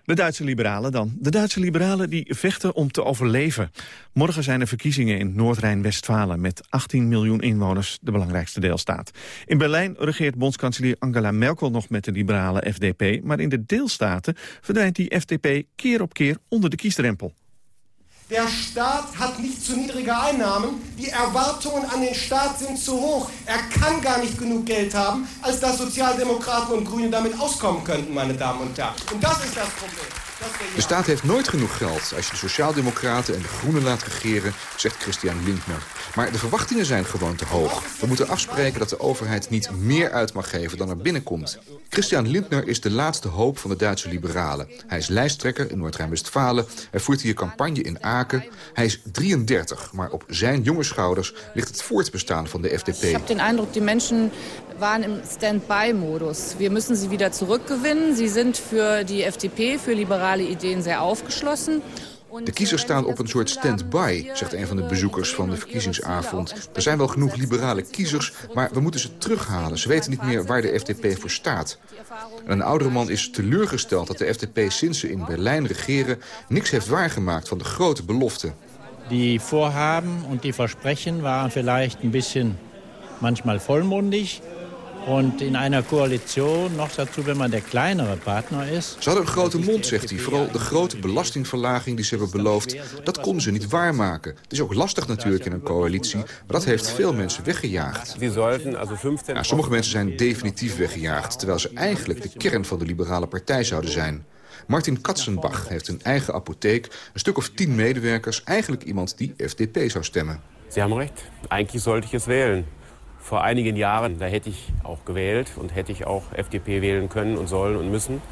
De Duitse liberalen dan. De Duitse liberalen die vechten om te overleven. Morgen zijn er verkiezingen in Noord-Rijn-Westfalen... met 18 miljoen inwoners, de belangrijkste deelstaat. In Berlijn regeert bondskanselier Angela Merkel nog met de liberale FDP... maar in de deelstaten verdwijnt die FDP keer op keer onder de kiesdrempel. Der Staat hat nicht zu niedrige Einnahmen. Die Erwartungen an den Staat sind zu hoch. Er kann gar nicht genug Geld haben, als dass Sozialdemokraten und Grüne damit auskommen könnten, meine Damen und Herren. Und das ist das Problem. De staat heeft nooit genoeg geld als je de Sociaaldemocraten en de Groenen laat regeren, zegt Christian Lindner. Maar de verwachtingen zijn gewoon te hoog. We moeten afspreken dat de overheid niet meer uit mag geven dan er binnenkomt. Christian Lindner is de laatste hoop van de Duitse liberalen. Hij is lijsttrekker in Noord-Rijn-Westfalen. Hij voert hier campagne in Aken. Hij is 33, maar op zijn jonge schouders ligt het voortbestaan van de FDP. Ik heb de indruk die mensen waren im Stand-by-Modus. Wir müssen sie wieder zurückgewinnen. Sie sind für die FDP, für liberale Ideen sehr aufgeschlossen. De kiezers staan op een soort stand-by, zegt een van de bezoekers van de verkiezingsavond. Er zijn wel genoeg liberale kiezers, maar we moeten ze terughalen. Ze weten niet meer waar de FDP voor staat. een oudere man is teleurgesteld dat de FDP sinds ze in Berlijn regeren... niks heeft waargemaakt van de grote beloften. Die Vorhaben und die Versprechen waren vielleicht ein bisschen manchmal vollmundig. Und in einer Koalition, nog dazu, wenn man der kleinere Partner is. Ze hadden een grote mond, zegt hij. Vooral de grote belastingverlaging die ze hebben beloofd, dat konden ze niet waarmaken. Het is ook lastig natuurlijk in een coalitie, maar dat heeft veel mensen weggejaagd. Ja, sommige mensen zijn definitief weggejaagd, terwijl ze eigenlijk de kern van de liberale partij zouden zijn. Martin Katzenbach heeft een eigen apotheek, een stuk of tien medewerkers, eigenlijk iemand die FDP zou stemmen. Ze hebben recht. Eigenlijk sollte ik het wählen vor einigen Jahren, da hätte ich auch gewählt und hätte ich auch FDP wählen können und sollen und müssen.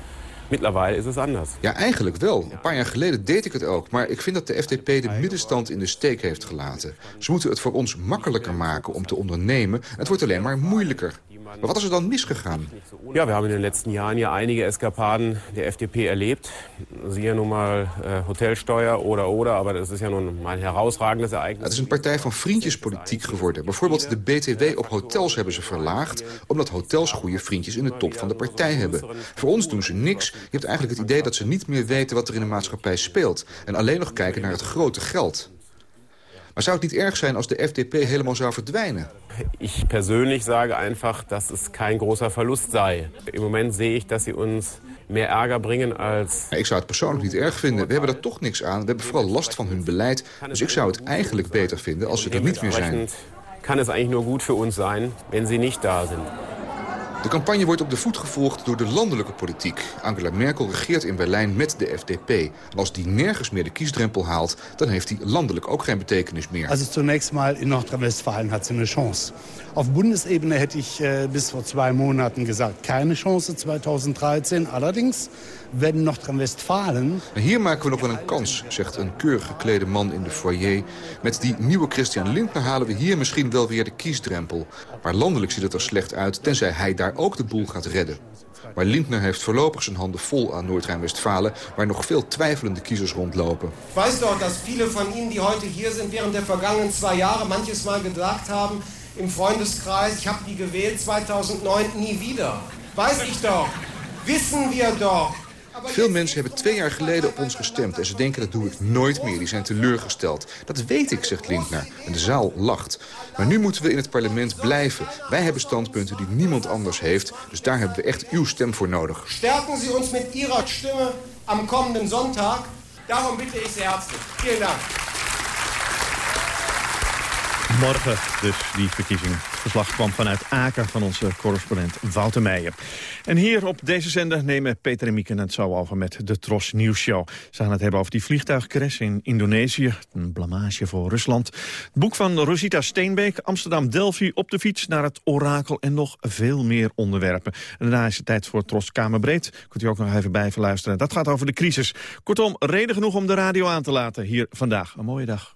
Mittlerweile is het anders. Ja, eigenlijk wel. Een paar jaar geleden deed ik het ook. Maar ik vind dat de FDP de middenstand in de steek heeft gelaten. Ze moeten het voor ons makkelijker maken om te ondernemen. Het wordt alleen maar moeilijker. Maar wat is er dan misgegaan? Ja, we hebben in de laatste jaren ja einige Eskapaden der FDP erlebt. Zie je nun mal äh, Hotelsteuer oder oder, aber dat is ja nun mal een herausragendes Ereignis. Het is een partij van vriendjespolitiek geworden. Bijvoorbeeld de BTW op hotels hebben ze verlaagd... omdat hotels goede vriendjes in de top van de partij hebben. Voor ons doen ze niks. Je hebt eigenlijk het idee dat ze niet meer weten wat er in de maatschappij speelt... en alleen nog kijken naar het grote geld. Maar zou het niet erg zijn als de FDP helemaal zou verdwijnen? Ik persoonlijk sage einfach, dat het geen großer Verlust sei. Im Moment zie ik dat ze ons meer Ärger brengen als... Ik zou het persoonlijk niet erg vinden. We hebben er toch niks aan. We hebben vooral last van hun beleid. Dus ik zou het eigenlijk beter vinden als ze er niet meer zijn. Kan het eigenlijk nur goed voor ons zijn, wenn ze niet daar zijn. De campagne wordt op de voet gevolgd door de landelijke politiek. Angela Merkel regeert in Berlijn met de FDP. Als die nergens meer de kiesdrempel haalt, dan heeft die landelijk ook geen betekenis meer. Also zunächst mal in Nordrhein-Westfalen hat sie eine Chance. Auf Bundesebene hätte ich äh, bis vor zwei Monaten gesagt, keine Chance 2013. Allerdings, wenn Nordrhein-Westfalen... Hier maken we nog wel een kans, zegt een keurig geklede man in de foyer. Met die nieuwe Christian Lindner halen we hier misschien wel weer de kiesdrempel. Maar landelijk ziet het er slecht uit, tenzij hij daar ook de boel gaat redden. Maar Lindner heeft voorlopig zijn handen vol aan Noord-Rijn-Westfalen... waar nog veel twijfelende kiezers rondlopen. Ik weet doch, dat viele van Ihnen, die heute hier zijn... während der vergangenen zwei Jahre manches Mal gedacht haben... im Freundeskreis, ich habe die gewählt 2009, nie wieder. Weiß ich doch. Wissen wir doch. Veel mensen hebben twee jaar geleden op ons gestemd... en ze denken dat doe ik nooit meer. Die zijn teleurgesteld. Dat weet ik, zegt Lindner. En de zaal lacht. Maar nu moeten we in het parlement blijven. Wij hebben standpunten die niemand anders heeft. Dus daar hebben we echt uw stem voor nodig. Sterken Sie ons met Ihrer Stimme am kommenden Sonntag. Daarom bitte ik sehr herzlich. Vielen Dank. Morgen dus die verkiezingen. Het verslag kwam vanuit Aken van onze correspondent Wouter Meijer. En hier op deze zender nemen Peter en Mieke het zo over met de Tros Nieuws Show. Ze gaan het hebben over die vliegtuigcrash in Indonesië. Een blamage voor Rusland. Het boek van Rosita Steenbeek, Amsterdam-Delphi op de fiets naar het orakel en nog veel meer onderwerpen. En daarna is het tijd voor Tros Kamerbreed. Kunt u ook nog even bij verluisteren. Dat gaat over de crisis. Kortom, reden genoeg om de radio aan te laten hier vandaag. Een mooie dag.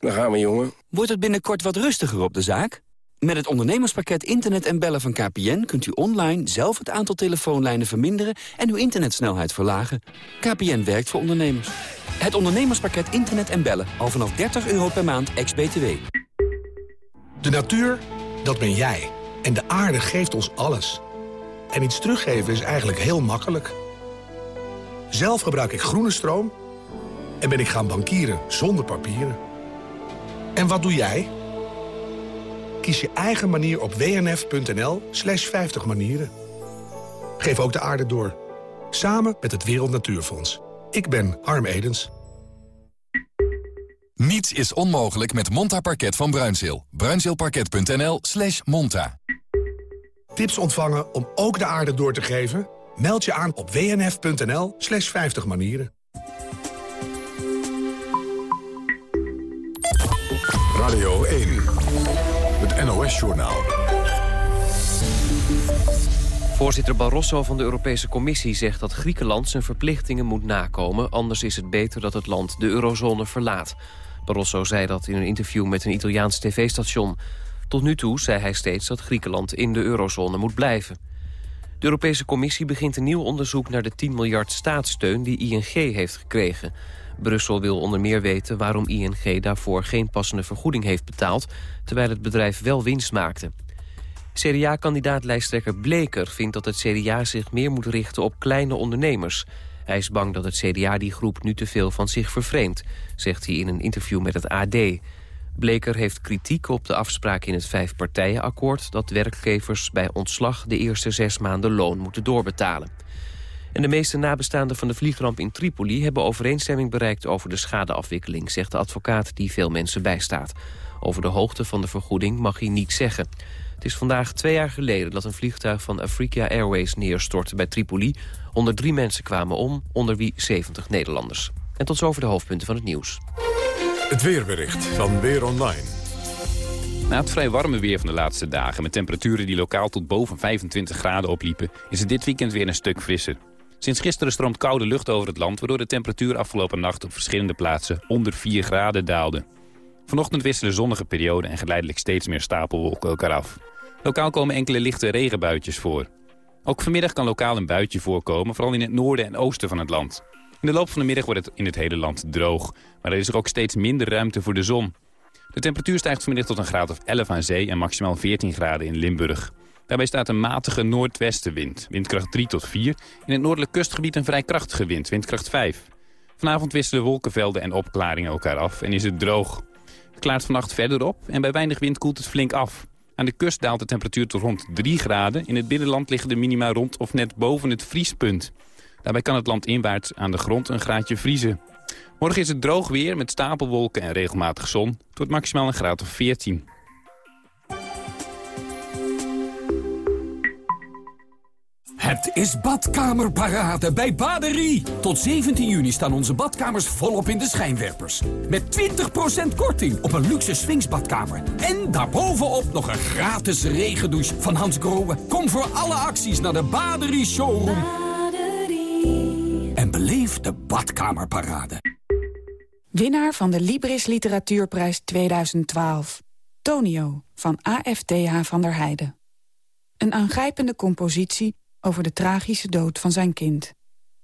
daar gaan we, jongen. Wordt het binnenkort wat rustiger op de zaak? Met het ondernemerspakket Internet en Bellen van KPN... kunt u online zelf het aantal telefoonlijnen verminderen... en uw internetsnelheid verlagen. KPN werkt voor ondernemers. Het ondernemerspakket Internet en Bellen. Al vanaf 30 euro per maand, ex-BTW. De natuur, dat ben jij. En de aarde geeft ons alles. En iets teruggeven is eigenlijk heel makkelijk. Zelf gebruik ik groene stroom... en ben ik gaan bankieren zonder papieren. En wat doe jij? Kies je eigen manier op wnf.nl slash 50 manieren. Geef ook de aarde door. Samen met het Wereld Natuurfonds. Ik ben Harm Edens. Niets is onmogelijk met Monta Parket van Bruinzeel. Bruinzeelparket.nl slash monta. Tips ontvangen om ook de aarde door te geven? Meld je aan op wnf.nl slash 50 manieren. Radio 1. Het NOS-journaal. Voorzitter Barroso van de Europese Commissie zegt dat Griekenland zijn verplichtingen moet nakomen. Anders is het beter dat het land de eurozone verlaat. Barroso zei dat in een interview met een Italiaans tv-station. Tot nu toe zei hij steeds dat Griekenland in de eurozone moet blijven. De Europese Commissie begint een nieuw onderzoek naar de 10 miljard staatssteun die ING heeft gekregen. Brussel wil onder meer weten waarom ING daarvoor geen passende vergoeding heeft betaald, terwijl het bedrijf wel winst maakte. CDA-kandidaat-lijsttrekker Bleker vindt dat het CDA zich meer moet richten op kleine ondernemers. Hij is bang dat het CDA die groep nu te veel van zich vervreemdt, zegt hij in een interview met het AD. Bleker heeft kritiek op de afspraak in het vijfpartijenakkoord... dat werkgevers bij ontslag de eerste zes maanden loon moeten doorbetalen. En de meeste nabestaanden van de vliegramp in Tripoli... hebben overeenstemming bereikt over de schadeafwikkeling... zegt de advocaat die veel mensen bijstaat. Over de hoogte van de vergoeding mag hij niets zeggen. Het is vandaag twee jaar geleden dat een vliegtuig van Afrika Airways neerstortte bij Tripoli. 103 mensen kwamen om, onder wie 70 Nederlanders. En tot zover de hoofdpunten van het nieuws. Het weerbericht van Weer Online. Na het vrij warme weer van de laatste dagen... met temperaturen die lokaal tot boven 25 graden opliepen... is het dit weekend weer een stuk frisser. Sinds gisteren stroomt koude lucht over het land... waardoor de temperatuur afgelopen nacht op verschillende plaatsen onder 4 graden daalde. Vanochtend wisselen zonnige perioden en geleidelijk steeds meer stapelwolken elkaar af. Lokaal komen enkele lichte regenbuitjes voor. Ook vanmiddag kan lokaal een buitje voorkomen, vooral in het noorden en oosten van het land. In de loop van de middag wordt het in het hele land droog, maar er is er ook steeds minder ruimte voor de zon. De temperatuur stijgt vanmiddag tot een graad of 11 aan zee en maximaal 14 graden in Limburg. Daarbij staat een matige noordwestenwind, windkracht 3 tot 4. In het noordelijk kustgebied een vrij krachtige wind, windkracht 5. Vanavond wisselen wolkenvelden en opklaringen elkaar af en is het droog. Het klaart vannacht verder op en bij weinig wind koelt het flink af. Aan de kust daalt de temperatuur tot rond 3 graden. In het binnenland liggen de minima rond of net boven het vriespunt. Daarbij kan het land inwaarts aan de grond een graadje vriezen. Morgen is het droog weer met stapelwolken en regelmatig zon. Wordt maximaal een graad of 14. Het is badkamerparade bij Baderie. Tot 17 juni staan onze badkamers volop in de schijnwerpers. Met 20% korting op een luxe swingsbadkamer. En daarbovenop nog een gratis regendouche van Hans Grohe. Kom voor alle acties naar de Baderie Showroom. Baderie. En beleef de badkamerparade. Winnaar van de Libris Literatuurprijs 2012. Tonio van AFTH van der Heijden. Een aangrijpende compositie over de tragische dood van zijn kind.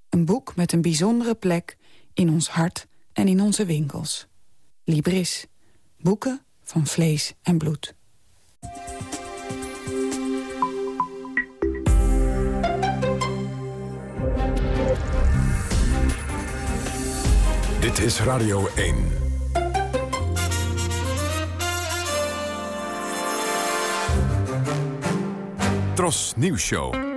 Een boek met een bijzondere plek in ons hart en in onze winkels. Libris. Boeken van vlees en bloed. Dit is Radio 1. Tros Nieuws Show.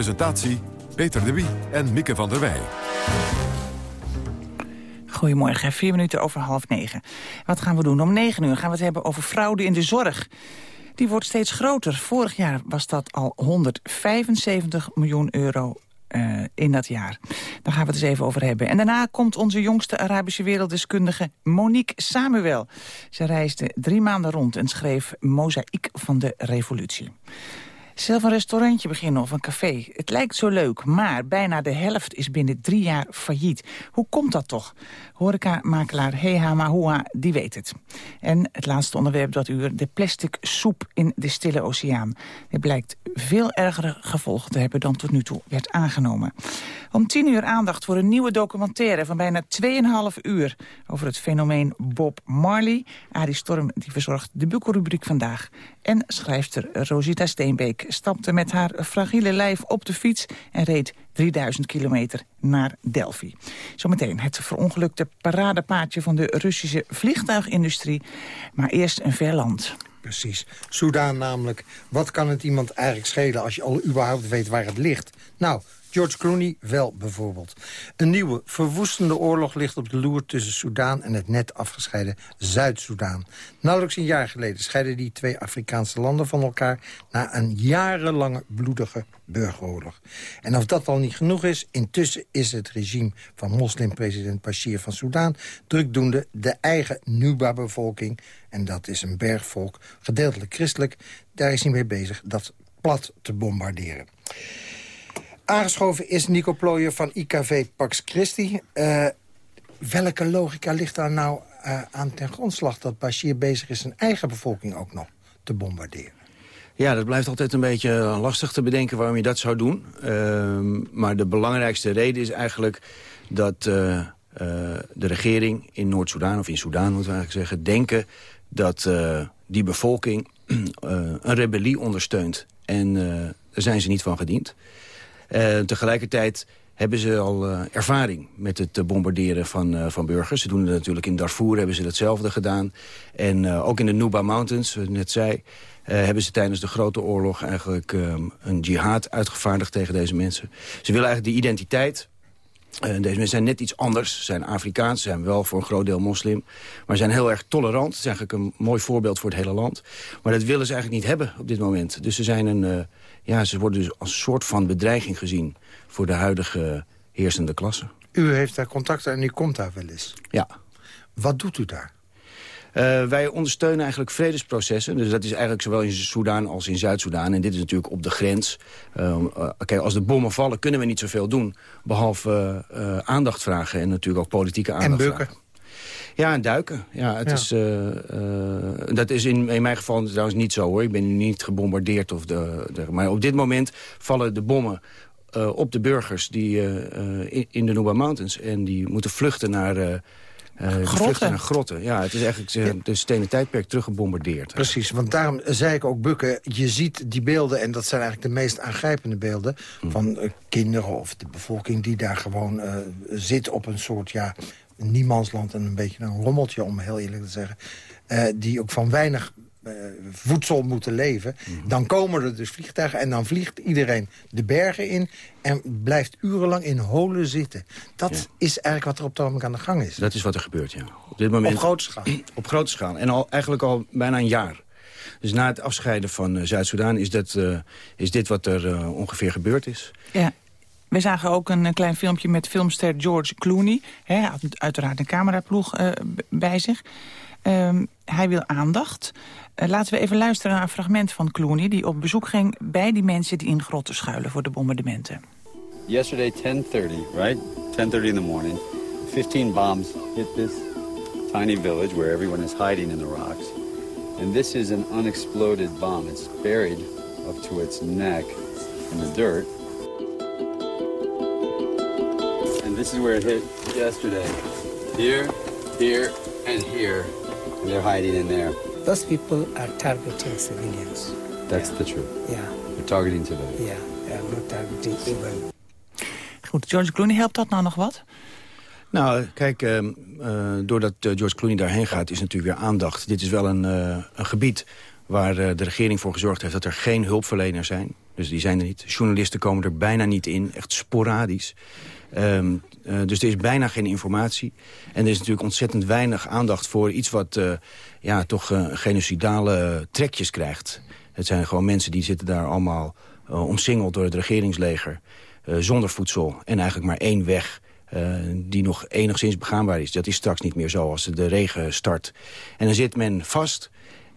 Presentatie Peter de Wie en Mieke van der Wij. Goedemorgen, vier minuten over half negen. Wat gaan we doen? Om negen uur gaan we het hebben over fraude in de zorg. Die wordt steeds groter. Vorig jaar was dat al 175 miljoen euro uh, in dat jaar. Daar gaan we het eens even over hebben. En daarna komt onze jongste Arabische werelddeskundige Monique Samuel. Ze reisde drie maanden rond en schreef Mozaïek van de Revolutie. Zelf een restaurantje beginnen of een café. Het lijkt zo leuk, maar bijna de helft is binnen drie jaar failliet. Hoe komt dat toch? Horeca-makelaar Heha Mahua, die weet het. En het laatste onderwerp dat uur, de plastic soep in de Stille Oceaan. Het blijkt veel ergere gevolgen te hebben dan tot nu toe werd aangenomen. Om tien uur aandacht voor een nieuwe documentaire van bijna 2,5 uur... over het fenomeen Bob Marley. Arie Storm die verzorgt de bukelrubriek vandaag. En schrijfster Rosita Steenbeek stapte met haar fragiele lijf op de fiets... en reed 3000 kilometer naar Delphi. Zometeen het verongelukte paradepaadje van de Russische vliegtuigindustrie. Maar eerst een ver land. Precies. Soudaan namelijk. Wat kan het iemand eigenlijk schelen als je al überhaupt weet waar het ligt? Nou, George Clooney wel bijvoorbeeld. Een nieuwe, verwoestende oorlog ligt op de loer tussen Soudaan en het net afgescheiden Zuid-Soedan. Nauwelijks een jaar geleden scheiden die twee Afrikaanse landen van elkaar... na een jarenlange bloedige burgeroorlog. En of dat al niet genoeg is, intussen is het regime van moslimpresident Bashir van Soudaan... drukdoende de eigen Nuba-bevolking, en dat is een bergvolk, gedeeltelijk christelijk... daar is hij mee bezig dat plat te bombarderen. Aangeschoven is Nico Plooijer van IKV Pax Christi. Uh, welke logica ligt daar nou uh, aan ten grondslag... dat Bashir bezig is zijn eigen bevolking ook nog te bombarderen? Ja, dat blijft altijd een beetje lastig te bedenken waarom je dat zou doen. Uh, maar de belangrijkste reden is eigenlijk dat de regering in Noord-Soedan... of in Soedan moeten we eigenlijk zeggen, denken dat die bevolking <clears throat> een rebellie ondersteunt. En daar zijn ze niet van gediend. Tegelijkertijd hebben ze al uh, ervaring met het uh, bombarderen van, uh, van burgers. Ze doen het natuurlijk in Darfur, hebben ze hetzelfde gedaan. En ook in de Nuba Mountains, zoals ik net zei... hebben ze tijdens de grote oorlog eigenlijk een jihad uitgevaardigd tegen deze mensen. Ze willen eigenlijk die identiteit... deze mensen zijn net iets anders. Ze zijn Afrikaans, zijn wel voor een groot deel moslim. Maar zijn heel erg tolerant. Het is eigenlijk een mooi voorbeeld voor het hele land. Maar dat willen ze eigenlijk niet hebben op dit moment. Dus ze zijn een ja, ze worden dus als een soort van bedreiging gezien... voor de huidige heersende klasse. U heeft daar contacten en u komt daar wel eens. Ja. Wat doet u daar? Uh, wij ondersteunen eigenlijk vredesprocessen. Dus dat is eigenlijk zowel in Soedan als in Zuid-Soedan. En dit is natuurlijk op de grens. Uh, uh, als de bommen vallen kunnen we niet zoveel doen. Behalve aandacht vragen en natuurlijk ook politieke aandacht En bukken. Vragen. Ja, en duiken. Ja, het Ja. Is, uh, uh, dat is in, in mijn geval trouwens niet zo hoor. Ik ben niet gebombardeerd. Of de, de, maar op dit moment vallen de bommen uh, op de burgers die, uh, in, in de Nuba Mountains. En die moeten vluchten naar... Uh, vluchten naar grotten. Ja, het is eigenlijk de stenen tijdperk teruggebombardeerd. Precies, want daarom zei ik ook Bukken... je ziet die beelden, en dat zijn eigenlijk de meest aangrijpende beelden... Mm. van kinderen of de bevolking die daar gewoon zit op een soort... ja niemandsland en een beetje een rommeltje, om heel eerlijk te zeggen... Uh, die ook van weinig uh, voedsel moeten leven. Mm -hmm. Dan komen er dus vliegtuigen en dan vliegt iedereen de bergen in... en blijft urenlang in holen zitten. Dat ja. is eigenlijk wat er op het ogenblik aan de gang is. Dat is wat er gebeurt, ja. Op, dit moment, op grote schaal? <clears throat> Op grote schaal. En al, eigenlijk al bijna een jaar. Dus na het afscheiden van uh, Zuid-Soedan is, dat, uh, is dit wat er uh, ongeveer gebeurd is. Ja. We zagen ook een klein filmpje met filmster George Clooney. Had uiteraard een cameraploeg uh, bij zich. Um, hij wil aandacht. Uh, laten we even luisteren naar een fragment van Clooney... die op bezoek ging bij die mensen die in grotten schuilen voor de bombardementen. Yesterday 10:30, right? 10:30 in the morning. 15 bombs hit this tiny village where everyone is hiding in the rocks. And this is an unexploded bomb. It's buried up to its neck in the dirt. This is where it hit yesterday. Here, here, and here. And they're hiding in there. Those people are targeting civilians. That's yeah. the truth. Yeah. They're targeting civilians. Yeah, they are not targeting civilians. Goed, George Clooney, helpt dat nou nog wat? Nou, kijk, uh, uh, doordat uh, George Clooney daarheen gaat... is natuurlijk weer aandacht. Dit is wel een, een gebied waar de regering voor gezorgd heeft... dat er geen hulpverleners zijn. Dus die zijn er niet. Journalisten komen er bijna niet in, echt sporadisch. Um, uh, dus er is bijna geen informatie. En er is natuurlijk ontzettend weinig aandacht voor iets wat uh, ja, toch uh, genocidale trekjes krijgt. Het zijn gewoon mensen die zitten daar allemaal omsingeld door het regeringsleger. zonder voedsel en eigenlijk maar één weg die nog enigszins begaanbaar is. Dat is straks niet meer zo als de regen start. En dan zit men vast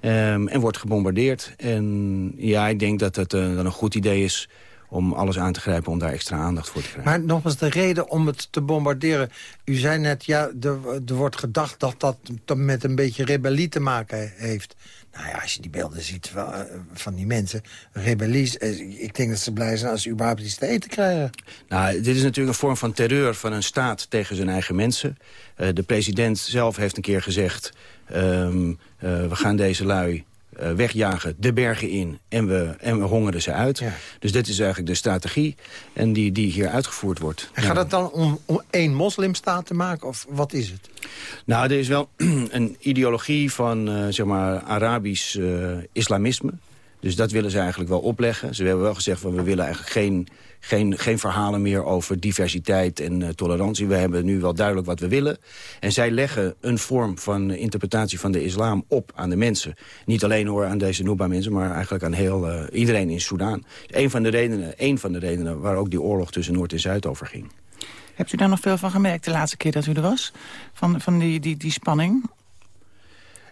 Ehm, en wordt gebombardeerd. En ja, ik denk dat het dan een goed idee is om alles aan te grijpen om daar extra aandacht voor te krijgen. Maar nogmaals, de reden om het te bombarderen... U zei net, ja, er, er wordt gedacht dat dat met een beetje rebellie te maken heeft. Nou ja, als je die beelden ziet van, van die mensen, rebellies... ik denk dat ze blij zijn als ze überhaupt iets te eten krijgen. Nou, dit is natuurlijk een vorm van terreur van een staat tegen zijn eigen mensen. Uh, de president zelf heeft een keer gezegd... Um, uh, we gaan deze lui wegjagen, de bergen in en we, en we hongeren ze uit. Ja. Dus dit is eigenlijk de strategie en die, die hier uitgevoerd wordt. En gaat het dan om, om één moslimstaat te maken of wat is het? Nou, er is wel <clears throat> een ideologie van uh, zeg maar Arabisch uh, islamisme. Dus dat willen ze eigenlijk wel opleggen. Ze hebben wel gezegd van we willen eigenlijk geen geen, geen verhalen meer over diversiteit en uh, tolerantie. We hebben nu wel duidelijk wat we willen. En zij leggen een vorm van interpretatie van de islam op aan de mensen. Niet alleen hoor aan deze Nuba-mensen, maar eigenlijk aan heel uh, iedereen in Soedan. Een van, de redenen, een van de redenen waar ook die oorlog tussen Noord en Zuid over ging. Hebt u daar nog veel van gemerkt de laatste keer dat u er was? Van, van die, die, die spanning?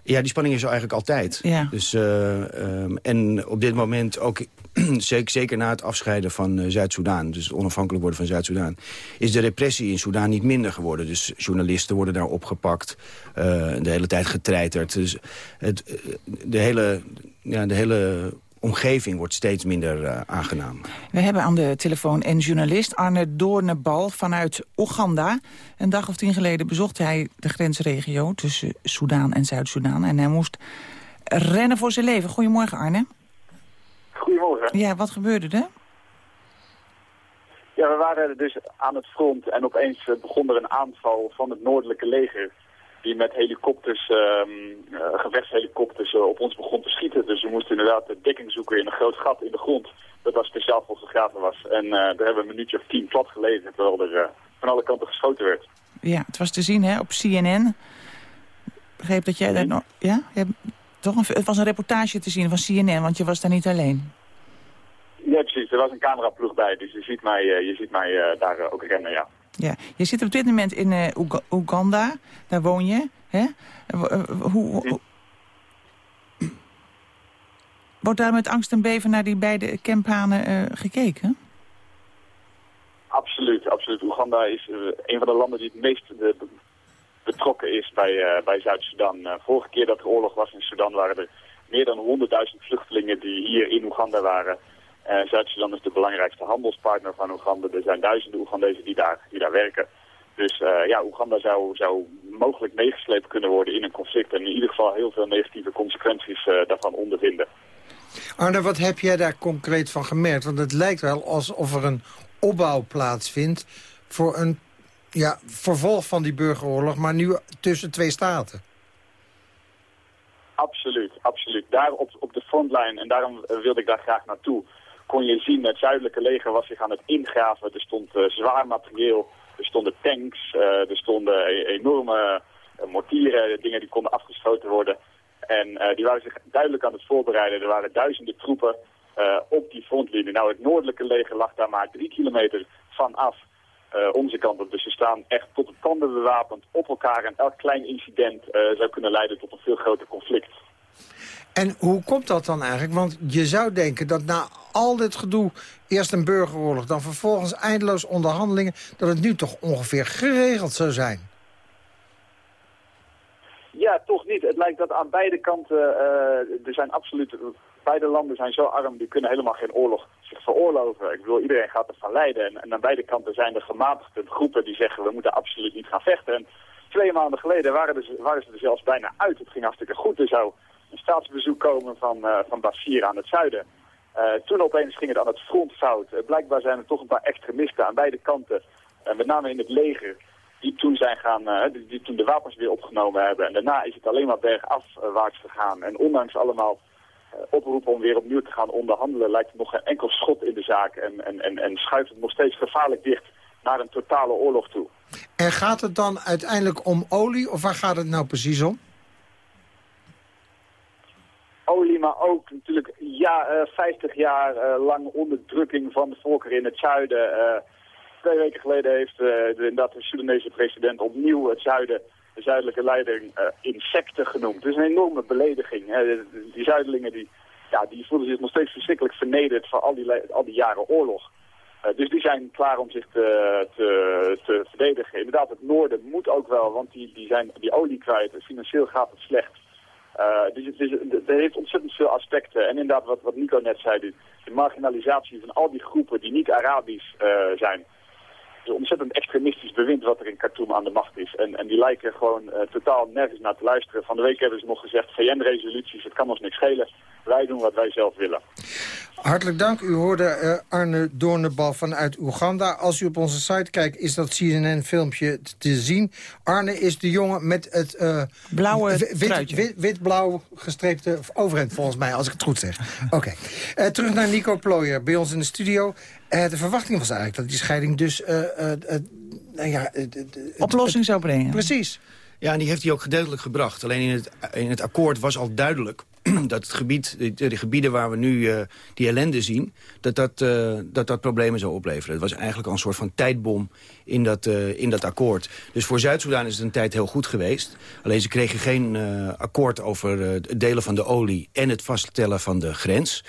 Ja, die spanning is er eigenlijk altijd. Ja. Dus, uh, um, en op dit moment ook, <clears throat> zeker na het afscheiden van uh, Zuid-Soedan... dus het onafhankelijk worden van Zuid-Soedan... is de repressie in Soedan niet minder geworden. Dus journalisten worden daar opgepakt, uh, de hele tijd getreiterd. Dus het, de hele... Ja, de hele omgeving wordt steeds minder uh, aangenaam. We hebben aan de telefoon een journalist, Arne Doornebal vanuit Oeganda. Een dag of tien geleden bezocht hij de grensregio tussen Soedan en Zuid-Soedan. En hij moest rennen voor zijn leven. Goedemorgen, Arne. Goedemorgen. Ja, wat gebeurde er? Ja, we waren dus aan het front en opeens begon er een aanval van het noordelijke leger die met helikopters, um, uh, gevechtshelikopters uh, op ons begon te schieten. Dus we moesten inderdaad de dekking zoeken in een groot gat in de grond. Dat daar speciaal voor gegraven was. En uh, daar hebben we een minuutje of tien plat gelegen terwijl er van alle kanten geschoten werd. Ja, het was te zien hè, op CNN. Begreep dat jij daar nog... Ja? Toch een, het was een reportage te zien van CNN, want je was daar niet alleen. Ja, precies. Er was een cameraploeg bij, dus je ziet mij, je ziet mij daar ook rennen, ja. Ja, je zit op dit moment in uh, Oeganda, daar woon je. Hè? Hoe, <clears throat> Wordt daar met angst en beven naar die beide campanen uh, gekeken? Absoluut, absoluut. Oeganda is uh, een van de landen die het meest betrokken is bij, bij Zuid-Soedan. vorige keer dat er oorlog was in Sudan waren er meer dan 100.000 vluchtelingen die hier in Oeganda waren... Uh, Zuid-Sudan is de belangrijkste handelspartner van Oeganda. Er zijn duizenden Oegandezen die daar, die daar werken. Dus ja, Oeganda zou, zou mogelijk meegesleept kunnen worden in een conflict. En in ieder geval heel veel negatieve consequenties daarvan ondervinden. Arne, wat heb jij daar concreet van gemerkt? Want het lijkt wel alsof er een opbouw plaatsvindt... voor een ja, vervolg van die burgeroorlog, maar nu tussen twee staten. Absoluut, absoluut. Daar op, op de frontlijn, en daarom wilde ik daar graag naartoe kon je zien, het zuidelijke leger was zich aan het ingraven. Er stond uh, zwaar materieel, er stonden tanks, uh, er stonden e enorme mortieren, dingen die konden afgeschoten worden. En die waren zich duidelijk aan het voorbereiden. Er waren duizenden troepen op die frontlinie. Nou, het noordelijke leger lag daar maar drie kilometer vanaf. Onze kant op. Dus ze staan echt tot de tanden bewapend op elkaar. En elk klein incident zou kunnen leiden tot een veel groter conflict. En hoe komt dat dan eigenlijk? Want je zou denken dat na al dit gedoe, eerst een burgeroorlog... dan vervolgens eindeloos onderhandelingen... dat het nu toch ongeveer geregeld zou zijn. Ja, toch niet. Het lijkt dat aan beide kanten... Uh, er zijn absoluut... Beide landen zijn zo arm, die kunnen helemaal geen oorlog veroorloven. Ik bedoel, iedereen gaat ervan lijden. En, en aan beide kanten zijn er gematigde groepen die zeggen... we moeten absoluut niet gaan vechten. En twee maanden geleden waren, waren ze er zelfs bijna uit. Het ging hartstikke goed. Er zou een staatsbezoek komen van, uh, van Bashir aan het zuiden. Uh, toen opeens ging het aan het front fout. Uh, blijkbaar zijn er toch een paar extremisten aan beide kanten, met name in het leger, die toen, zijn gaan, die, die, toen de wapens weer opgenomen hebben. En daarna is het alleen maar bergafwaarts gegaan. En ondanks allemaal oproepen om weer opnieuw te gaan onderhandelen, lijkt nog geen enkel schot in de zaak. En, en, en, en schuift het nog steeds gevaarlijk dicht naar een totale oorlog toe. En gaat het dan uiteindelijk om olie, of waar gaat het nou precies om? olie, maar ook natuurlijk ja, uh, 50 jaar uh, lang onderdrukking van de volkeren in het zuiden. Uh, twee weken geleden heeft de, inderdaad de Soedanese president opnieuw het zuiden de zuidelijke leiding uh, insecten genoemd. Het is een enorme belediging. Hè. Die zuidelingen die, ja, die voelen zich nog steeds verschrikkelijk vernederd van al die, al die jaren oorlog. Uh, dus die zijn klaar om zich te, te, te, verdedigen. Inderdaad, het noorden moet ook wel, want die, die zijn die olie kwijt. Financieel gaat het slecht. Uh, dus het, is, het, heeft ontzettend veel aspecten. En inderdaad, wat, wat Nico net zei, de, de marginalisatie van al die groepen die niet Arabisch zijn. Is ontzettend extremistisch bewind wat er in Khartoum aan de macht is. En, en die lijken gewoon uh, totaal nergens naar te luisteren. Van de week hebben ze nog gezegd, VN-resoluties, het kan ons niks schelen. Wij doen wat wij zelf willen. Hartelijk dank. U hoorde uh, Arne Doornbal vanuit Oeganda. Als u op onze site kijkt, is dat CNN-filmpje te zien. Arne is de jongen met het... Uh, Blauwe wit, Wit-blauw wit, gestreepte overhemd, volgens mij, als ik het goed zeg. <laughs> Oké. Okay. Uh, terug naar Nico Plooier, bij ons in de studio. de verwachting was eigenlijk dat die scheiding dus... nou ja, Oplossing zou brengen. Precies. Ja, en die heeft hij ook gedeeltelijk gebracht. Alleen in het, in het akkoord was al duidelijk <clears throat> dat het gebied, de, de, gebieden waar we nu uh, die ellende zien... Dat dat, uh, dat dat problemen zou opleveren. Het was eigenlijk al een soort van tijdbom in dat, uh, in dat akkoord. Dus voor Zuid-Soedan is het een tijd heel goed geweest. Alleen ze kregen geen akkoord over het delen van de olie... en het vaststellen van de grens.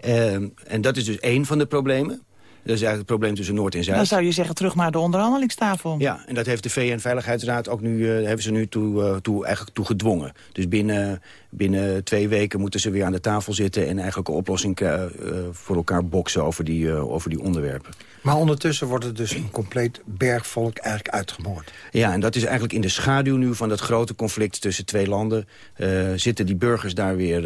Ehm, en dat is dus één van de problemen. Dat is eigenlijk het probleem tussen Noord en Zuid. Dan zou je zeggen terug naar de onderhandelingstafel. Ja, en dat heeft de VN-veiligheidsraad ook nu, uh, hebben ze nu toe, uh, toe, eigenlijk toe gedwongen. Dus binnen, binnen twee weken moeten ze weer aan de tafel zitten... en eigenlijk een oplossing uh, voor elkaar boksen over die, over die onderwerpen. Maar ondertussen wordt het dus een compleet bergvolk eigenlijk uitgemoord. Ja, en dat is eigenlijk in de schaduw nu van dat grote conflict tussen twee landen... zitten die burgers daar weer,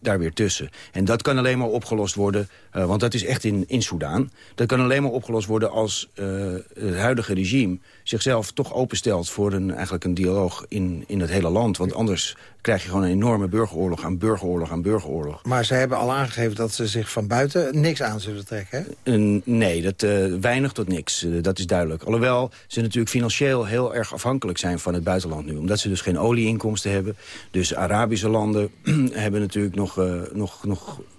daar weer tussen. En dat kan alleen maar opgelost worden, want dat is echt in, in Soedan... Dat kan alleen maar opgelost worden als het huidige regime zichzelf toch openstelt voor een, eigenlijk een dialoog in, in het hele land. Want anders krijg je gewoon een enorme burgeroorlog aan burgeroorlog aan burgeroorlog. Maar ze hebben al aangegeven dat ze zich van buiten niks aan zullen trekken, hè? Uh, nee, dat, uh, weinig tot niks. Uh, dat is duidelijk. Alhoewel ze natuurlijk financieel heel erg afhankelijk zijn van het buitenland nu. Omdat ze dus geen olieinkomsten hebben. Dus Arabische landen <clears throat> hebben natuurlijk nog, nog, nog wat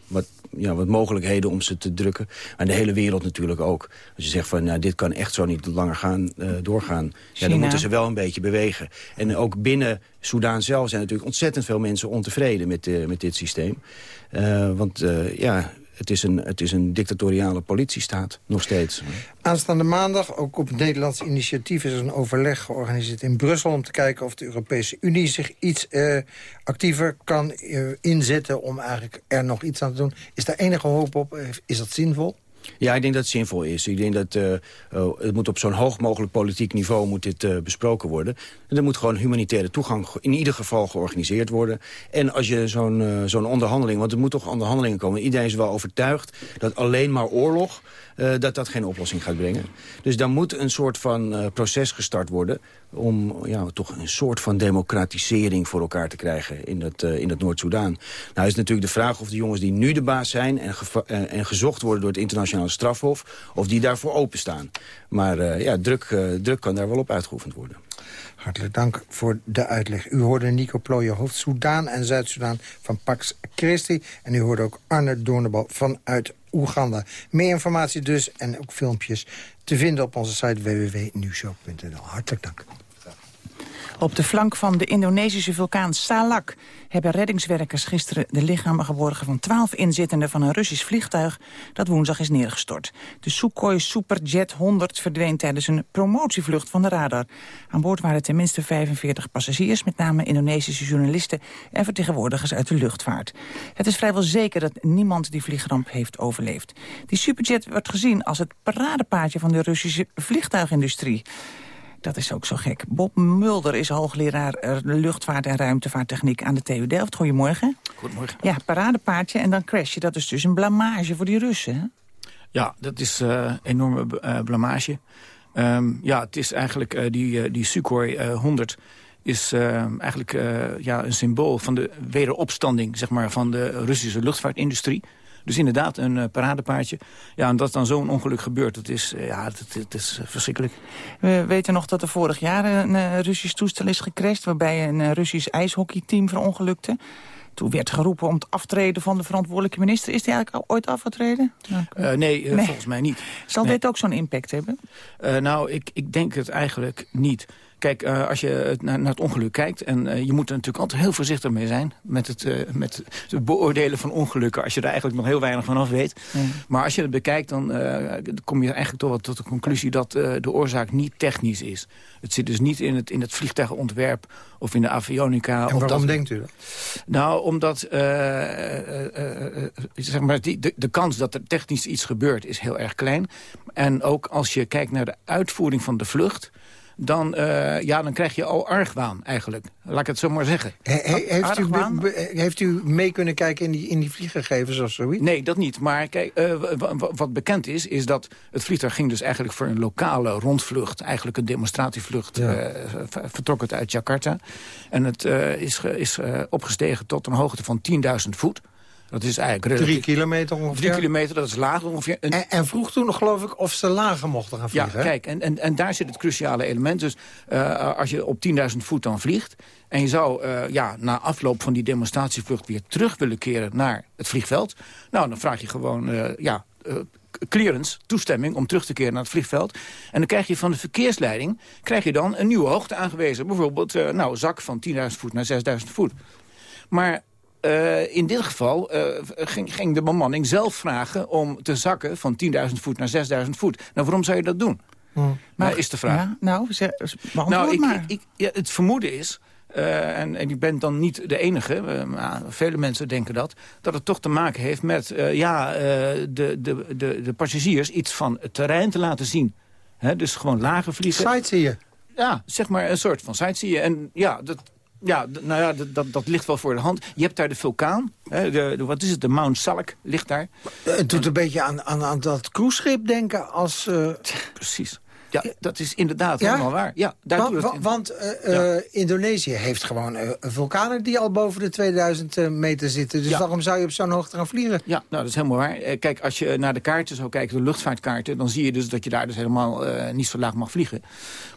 ja, wat mogelijkheden om ze te drukken. En de hele wereld natuurlijk ook. Als je zegt van nou, dit kan echt zo niet langer gaan, uh, doorgaan. Ja, dan moeten ze wel een beetje bewegen. En ook binnen Soudaan zelf zijn natuurlijk ontzettend veel mensen ontevreden met, uh, met dit systeem. Uh, want ja, het is, een, het is een dictatoriale politiestaat, nog steeds. Aanstaande maandag, ook op Nederlands initiatief... is er een overleg georganiseerd in Brussel... om te kijken of de Europese Unie zich iets uh, actiever kan uh, inzetten... om eigenlijk er nog iets aan te doen. Is daar enige hoop op? Is dat zinvol? Ja, ik denk dat het zinvol is. Ik denk dat uh, uh, het moet op zo'n hoog mogelijk politiek niveau moet dit uh, besproken worden. En er moet gewoon humanitaire toegang in ieder geval georganiseerd worden. En als je zo'n zo'n onderhandeling, want er moet toch onderhandelingen komen. Iedereen is wel overtuigd dat alleen maar oorlog, dat dat geen oplossing gaat brengen. Dus dan moet een soort van proces gestart worden om ja, toch een soort van democratisering voor elkaar te krijgen in het, uh, in het Noord-Soedan. Nou is natuurlijk de vraag of de jongens die nu de baas zijn en, en, en gezocht worden door het internationale strafhof, of die daarvoor openstaan. Maar uh, ja, druk, druk kan daar wel op uitgeoefend worden. Hartelijk dank voor de uitleg. U hoorde Nico Plooijen, hoofd Soedan en Zuid-Soedan van Pax Christi. En u hoorde ook Arne Doornbal vanuit Oeganda. Meer informatie dus en ook filmpjes te vinden op onze site www.nieuwshow.nl. Hartelijk dank. Op de flank van de Indonesische vulkaan Salak hebben reddingswerkers gisteren de lichamen geborgen van twaalf inzittenden van een Russisch vliegtuig dat woensdag is neergestort. De Sukhoi Superjet 100 verdween tijdens een promotievlucht van de radar. Aan boord waren tenminste 45 passagiers, met name Indonesische journalisten en vertegenwoordigers uit de luchtvaart. Het is vrijwel zeker dat niemand die vliegramp heeft overleefd. Die Superjet wordt gezien als het paradepaardje van de Russische vliegtuigindustrie. Dat is ook zo gek. Bob Mulder is hoogleraar eh, luchtvaart en ruimtevaarttechniek aan de TU Delft. Goedemorgen. Goedemorgen. Ja, paradepaardje en dan crash je. Dat is dus een blamage voor die Russen, hè? Ja, dat is een uh, enorme uh, blamage. Um, ja, het is eigenlijk uh, die, die Sukhoi 100 is eigenlijk ja, een symbool van de wederopstanding zeg maar, van de Russische luchtvaartindustrie. Dus inderdaad, een uh, paradepaardje. Ja, en dat dan zo'n ongeluk gebeurt, dat is, uh, ja, dat, dat is uh, verschrikkelijk. We weten nog dat er vorig jaar een Russisch toestel is gecrashed... waarbij een Russisch ijshockeyteam verongelukte. Toen werd geroepen om het aftreden van de verantwoordelijke minister. Is die eigenlijk ooit afgetreden? Uh, nee, uh, nee, volgens mij niet. Zal nee. dit ook zo'n impact hebben? Uh, nou, ik, ik denk het eigenlijk niet. Kijk, uh, als je naar, naar, het ongeluk kijkt... en uh, je moet er natuurlijk altijd heel voorzichtig mee zijn... met het, uh, met het beoordelen van ongelukken... als je er eigenlijk nog heel weinig van af weet. Mm. Maar als je het bekijkt, dan kom je eigenlijk toch wel tot de conclusie... dat de oorzaak niet technisch is. Het zit dus niet in het, in het vliegtuigontwerp of in de avionica. En waarom dat... denkt u dat? Nou, omdat zeg maar, die, de, de kans dat er technisch iets gebeurt is heel erg klein. En ook als je kijkt naar de uitvoering van de vlucht dan, uh, ja, dan krijg je al argwaan eigenlijk. Laat ik het zo maar zeggen. He, heeft, u heeft, u mee kunnen kijken in die, in die vlieggegevens of zoiets? Nee, dat niet. Maar kijk, uh, wat bekend is, is dat het vliegtuig ging dus eigenlijk voor een lokale rondvlucht. Eigenlijk een demonstratievlucht. Ja. Uh, vertrok het uit Jakarta. En het is, is opgestegen tot een hoogte van 10.000 voet. Dat is eigenlijk relatief... Drie kilometer ongeveer? Drie kilometer, dat is laag ongeveer. En, en, vroeg toen nog geloof ik of ze lager mochten gaan vliegen. Ja, kijk, en, en, en daar zit het cruciale element. Dus uh, als je op 10.000 voet dan vliegt... en je zou uh, ja, na afloop van die demonstratievlucht weer terug willen keren naar het vliegveld... nou, dan vraag je gewoon uh, ja, clearance, toestemming om terug te keren naar het vliegveld. En dan krijg je van de verkeersleiding krijg je dan een nieuwe hoogte aangewezen. Bijvoorbeeld, nou, zak van 10.000 voet naar 6.000 voet. Maar uh, in dit geval uh, ging, ging, de bemanning zelf vragen om te zakken van 10.000 voet naar 6.000 voet. Nou, waarom zou je dat doen? Hmm. Maar, is de vraag. Ja, nou, nou ik, maar. Ik, ja, het vermoeden is, uh, en, en ik ben dan niet de enige, maar vele mensen denken dat... dat het toch te maken heeft met ja, de, de, de, de passagiers iets van het terrein te laten zien. He, dus gewoon lager vliegen. Sightseeën. Ja, zeg maar een soort van sightseeën. En ja, dat, ja, nou ja, dat, dat ligt wel voor de hand. Je hebt daar de vulkaan. Hè, de, de, wat is het? De Mount Salak ligt daar. Het doet een beetje aan, aan, aan dat cruiseschip denken als... Uh... Precies. Ja, dat is inderdaad helemaal waar. Ja, daar want het want uh, uh, Indonesië heeft gewoon uh, vulkanen die al boven de 2000 meter zitten. Dus waarom zou je op zo'n hoogte gaan vliegen? Ja, nou, dat is helemaal waar. kijk, als je naar de kaarten zou kijken, de luchtvaartkaarten... dan zie je dus dat je daar dus helemaal niet zo laag mag vliegen.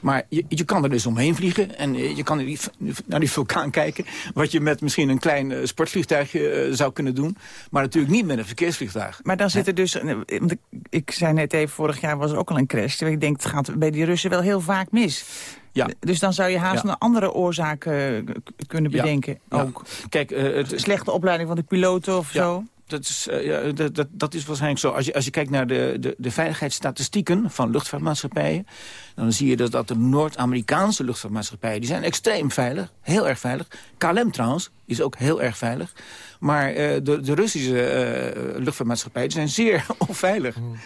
Maar je, je kan er dus omheen vliegen en je kan naar die vulkaan kijken... wat je met misschien een klein sportvliegtuigje zou kunnen doen. Maar natuurlijk niet met een verkeersvliegtuig. Maar dan zit er dus... Ik, ik zei net even, vorig jaar was er ook al een crash. Ik denk, het gaat bij die Russen wel heel vaak mis. Ja. Dus dan zou je haast een andere oorzaak uh, kunnen bedenken. Ook. Kijk, uh, het... Slechte opleiding van de piloten of zo? Dat is, uh, ja, dat, dat, dat, is waarschijnlijk zo. Als je, als je kijkt naar de, de, de veiligheidsstatistieken van luchtvaartmaatschappijen... dan zie je dat, dat de Noord-Amerikaanse luchtvaartmaatschappijen... die zijn extreem veilig, heel erg veilig. KLM trouwens is ook heel erg veilig. Maar de, de Russische luchtvaartmaatschappijen zijn zeer <laughs> onveilig. Hmm.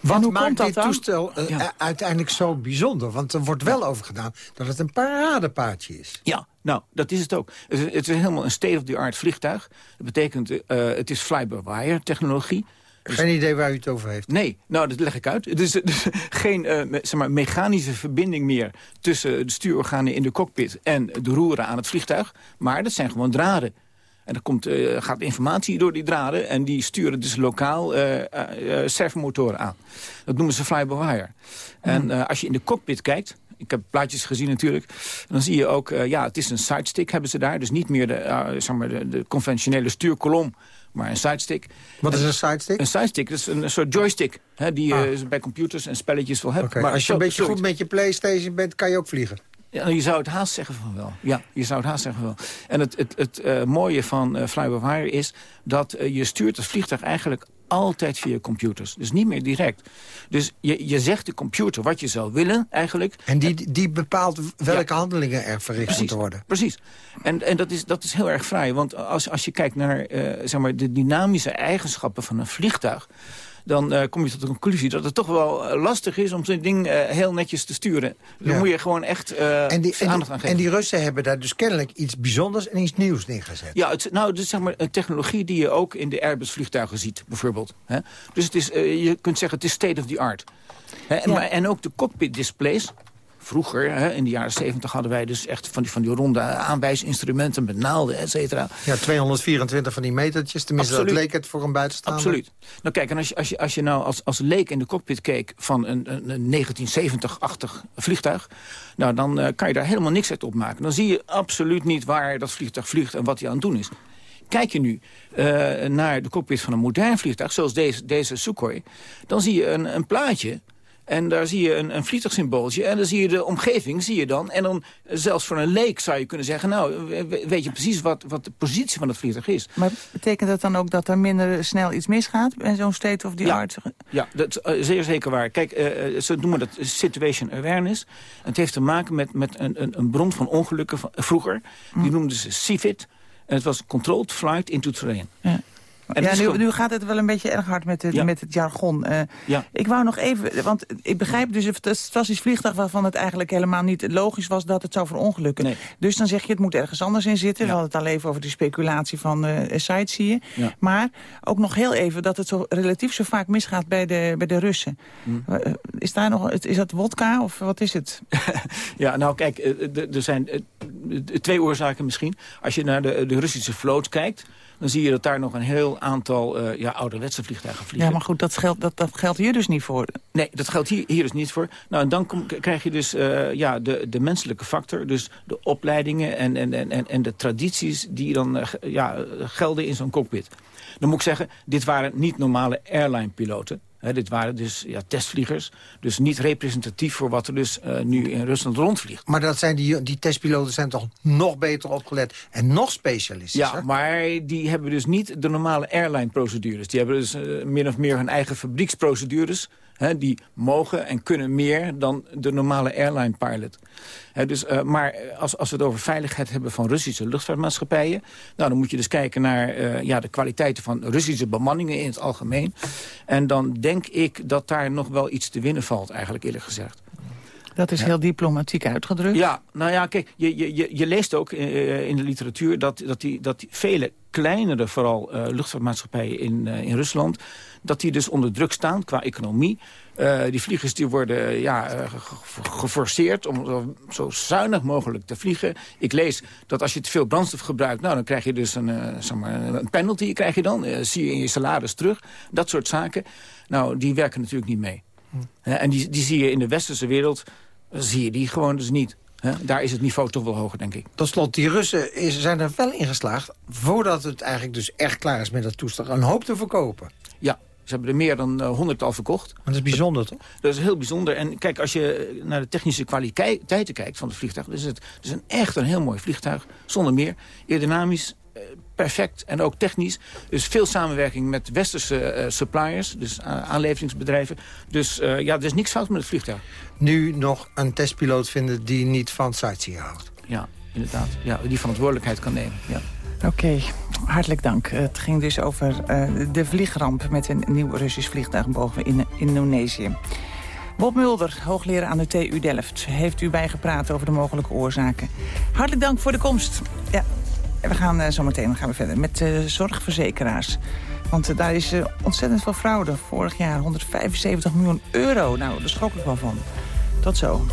Wat maakt dit toestel uh, uiteindelijk zo bijzonder? Want er wordt wel over gedaan dat het een paradepaardje is. Ja, nou, dat is het ook. Het is, het is helemaal een state-of-the-art vliegtuig. Dat betekent, uh, het is fly-by-wire technologie. Dus geen idee waar u het over heeft? Nee, nou, dat leg ik uit. Het is dus <laughs> geen uh, zeg maar, mechanische verbinding meer... tussen de stuurorganen in de cockpit en de roeren aan het vliegtuig. Maar dat zijn gewoon draden. En er komt, uh, gaat informatie door die draden en die sturen dus lokaal uh, uh, servomotoren aan. Dat noemen ze fly-by-wire. En hmm. als je in de cockpit kijkt, ik heb plaatjes gezien natuurlijk. Dan zie je ook, ja, het is een sidestick hebben ze daar. Dus niet meer de, zeg maar de, de, conventionele stuurkolom, maar een sidestick. Wat is een sidestick? Een sidestick, dat is een, soort joystick. Hè, die je ah. bij computers en spelletjes wil hebben. Maar als je een beetje goed met je Playstation bent, kan je ook vliegen. Ja, je zou het haast zeggen van wel. Ja, je zou het haast zeggen van wel. En het, het, het uh, mooie van uh, fly-by-wire is dat uh, je stuurt het vliegtuig eigenlijk altijd via computers. Dus niet meer direct. Dus je, je zegt de computer wat je zou willen eigenlijk. En die, die bepaalt welke handelingen er verricht moeten worden. Precies. En, en dat, is, dat is heel erg vrij. Want als, als je kijkt naar zeg maar de dynamische eigenschappen van een vliegtuig dan uh, kom je tot de conclusie dat het toch wel uh, lastig is om zo'n ding uh, heel netjes te sturen. Dan ja. moet je gewoon echt en die, en aandacht aan geven. En die Russen hebben daar dus kennelijk iets bijzonders en iets nieuws neergezet. Ja, het, nou, het is zeg maar een technologie die je ook in de Airbus vliegtuigen ziet, bijvoorbeeld. Hè? Dus het is, je kunt zeggen, het is state of the art. Hè? Ja. Maar, en ook de cockpit displays, Vroeger, hè, in de jaren 70, hadden wij dus echt van die, van die ronde aanwijsinstrumenten met naalden, et cetera. Ja, 224 van die metertjes, tenminste Absoluut. dat leek het voor een buitenstaander. Absoluut. Nou kijk, en als je, als je, als je nou als, als leek in de cockpit keek van een, een, een 1970-achtig vliegtuig... nou, dan uh, kan je daar helemaal niks uit opmaken. Dan zie je absoluut niet waar dat vliegtuig vliegt en wat hij aan het doen is. Kijk je nu uh, naar de cockpit van een modern vliegtuig, zoals deze, deze Sukhoi... dan zie je een, een plaatje En daar zie je een, een vliegtuigsymbooltje. En dan zie je de omgeving, zie je dan. En dan eh, zelfs voor een leek zou je kunnen zeggen... nou, weet je precies wat, wat de positie van het vliegtuig is. Maar betekent dat dan ook dat er minder snel iets misgaat... in zo'n state of the art? Ja, dat is zeer zeker waar. Kijk, ze noemen dat situation awareness. Het heeft te maken met, met een, een, een bron van ongelukken van, vroeger. Die hm. noemden ze CFIT. En het was Controlled Flight into Terrain. Ja. En ja, nu, nu, gaat het wel een beetje erg hard met, het, met het jargon. Uh, ja. Ik wou nog even, want ik begrijp dus... het was iets vliegtuig waarvan het eigenlijk helemaal niet logisch was... dat het zou verongelukken. Nee. Dus dan zeg je, het moet ergens anders in zitten. We hadden het al even over die speculatie van uh, sightseeing. Ja. Maar ook nog heel even dat het zo relatief zo vaak misgaat bij de, bij de Russen. Hm. Uh, is, daar nog, is dat wodka of wat is het? <laughs> ja, nou kijk, er zijn twee oorzaken misschien. Als je naar de, de Russische vloot kijkt dan zie je dat daar nog een heel aantal uh, ja, ouderwetse vliegtuigen vliegen. Ja, maar goed, dat geldt, dat, dat geldt hier dus niet voor. Nee, dat geldt hier, hier dus niet voor. Nou, en dan kom, krijg je dus uh, ja, de, de menselijke factor, dus de opleidingen en, en, en, en de tradities die dan uh, ja, gelden in zo'n cockpit. Dan moet ik zeggen, dit waren niet normale airline-piloten dit waren dus ja, testvliegers. Dus niet representatief voor wat er dus uh, nu in Rusland rondvliegt. Maar dat zijn die, die testpiloten zijn toch nog beter opgelet en nog specialistischer? Ja, maar die hebben dus niet de normale airline-procedures. Die hebben dus uh, min of meer hun eigen fabrieksprocedures die mogen en kunnen meer dan de normale airline-pilot. dus, uh, maar als, als we het over veiligheid hebben van Russische luchtvaartmaatschappijen... Nou, dan moet je dus kijken naar uh, ja, de kwaliteiten van Russische bemanningen in het algemeen. En dan denk ik dat daar nog wel iets te winnen valt, eigenlijk eerlijk gezegd. Dat is heel diplomatiek uitgedrukt. Ja, nou ja, kijk, je, je, je leest ook uh, in de literatuur... dat, dat, die, dat die vele kleinere, vooral uh, luchtvaartmaatschappijen in, uh, in Rusland... dat die dus onder druk staan qua economie. die vliegers die worden ja, geforceerd om zo, zo, zuinig mogelijk te vliegen. Ik lees dat als je te veel brandstof gebruikt... nou, dan krijg je dus een, zeg maar, een penalty, krijg je dan. zie je in je salaris terug. Dat soort zaken. Nou, die werken natuurlijk niet mee. Hm. en die, die zie je in de westerse wereld zie je die gewoon dus niet. Daar is het niveau toch wel hoger, denk ik. Tot slot, die Russen is, zijn er wel in geslaagd... voordat het eigenlijk dus echt klaar is met dat toestel... een hoop te verkopen. Ja, ze hebben er meer dan uh, al verkocht. Maar dat is bijzonder, toch? Dat is heel bijzonder. En kijk, als je naar de technische kwaliteiten kijkt van het vliegtuig... het, het is een echt een heel mooi vliegtuig, zonder meer. Aerodynamisch, eh, perfect en ook technisch. Dus veel samenwerking met westerse uh, suppliers, dus aanleveringsbedrijven. Dus uh, ja, er is niks fout met het vliegtuig. Nu nog een testpiloot vinden die niet van sightseeing houdt. Ja, inderdaad. Ja, die verantwoordelijkheid kan nemen. Ja. Oké, hartelijk dank. Het ging dus over uh, de vliegramp met een nieuw Russisch vliegtuig boven in Indonesië. Bob Mulder, hoogleraar aan de TU Delft, heeft u bijgepraat over de mogelijke oorzaken. Hartelijk dank voor de komst. Ja, we gaan uh, zo meteen gaan we verder met uh, zorgverzekeraars. Want uh, daar is ontzettend veel fraude. Vorig jaar 175 miljoen euro. Nou, daar schrok ik wel van. Tot zo.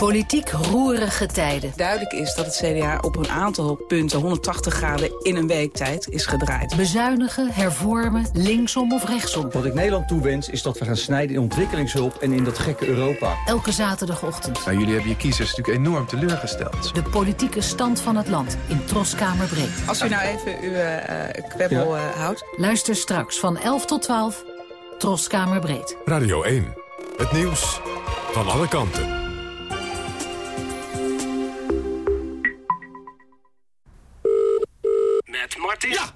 Politiek roerige tijden. Duidelijk is dat het CDA op een aantal punten 180 graden in een week tijd is gedraaid. Bezuinigen, hervormen, linksom of rechtsom. Wat ik Nederland toewens is dat we gaan snijden in ontwikkelingshulp en in dat gekke Europa. Elke zaterdagochtend. Nou, jullie hebben je kiezers natuurlijk enorm teleurgesteld. De politieke stand van het land in Troskamer Breed. Als u nou even uw uh, kwebbel uh, houdt. Luister straks van 11 tot 12, Troskamer Breed. Radio 1, het nieuws van alle kanten.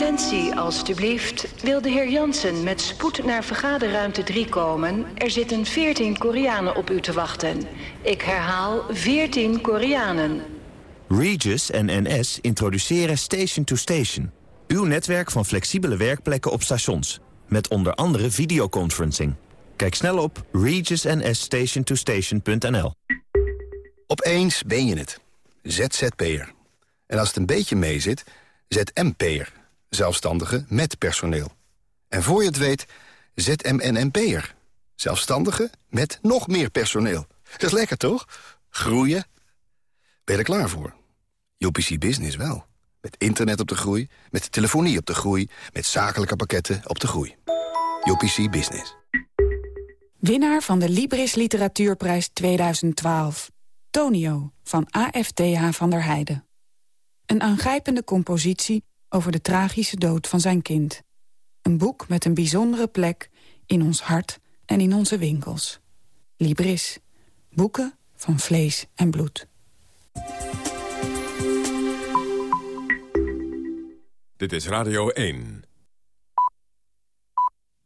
Attentie, alstublieft. Wil de heer Jansen met spoed naar vergaderruimte 3 komen? Er zitten 14 Koreanen op u te wachten. Ik herhaal 14 Koreanen. Regis en NS introduceren Station to Station. Uw netwerk van flexibele werkplekken op stations. Met onder andere videoconferencing. Kijk snel op regisnsstationtostation.nl Opeens ben je het. ZZP'er. En als het een beetje meezit, ZMP'er zelfstandigen met personeel. En voor je het weet, ZMNNP'er. Zelfstandigen met nog meer personeel. Dat is lekker, toch? Groeien. Ben je er klaar voor? UPC Business wel. Met internet op de groei, met telefonie op de groei... met zakelijke pakketten op de groei. UPC Business. Winnaar van de Libris Literatuurprijs 2012. Tonio van AFTH van der Heijden. Een aangrijpende compositie over de tragische dood van zijn kind. Een boek met een bijzondere plek in ons hart en in onze winkels. Libris. Boeken van vlees en bloed. Dit is Radio 1.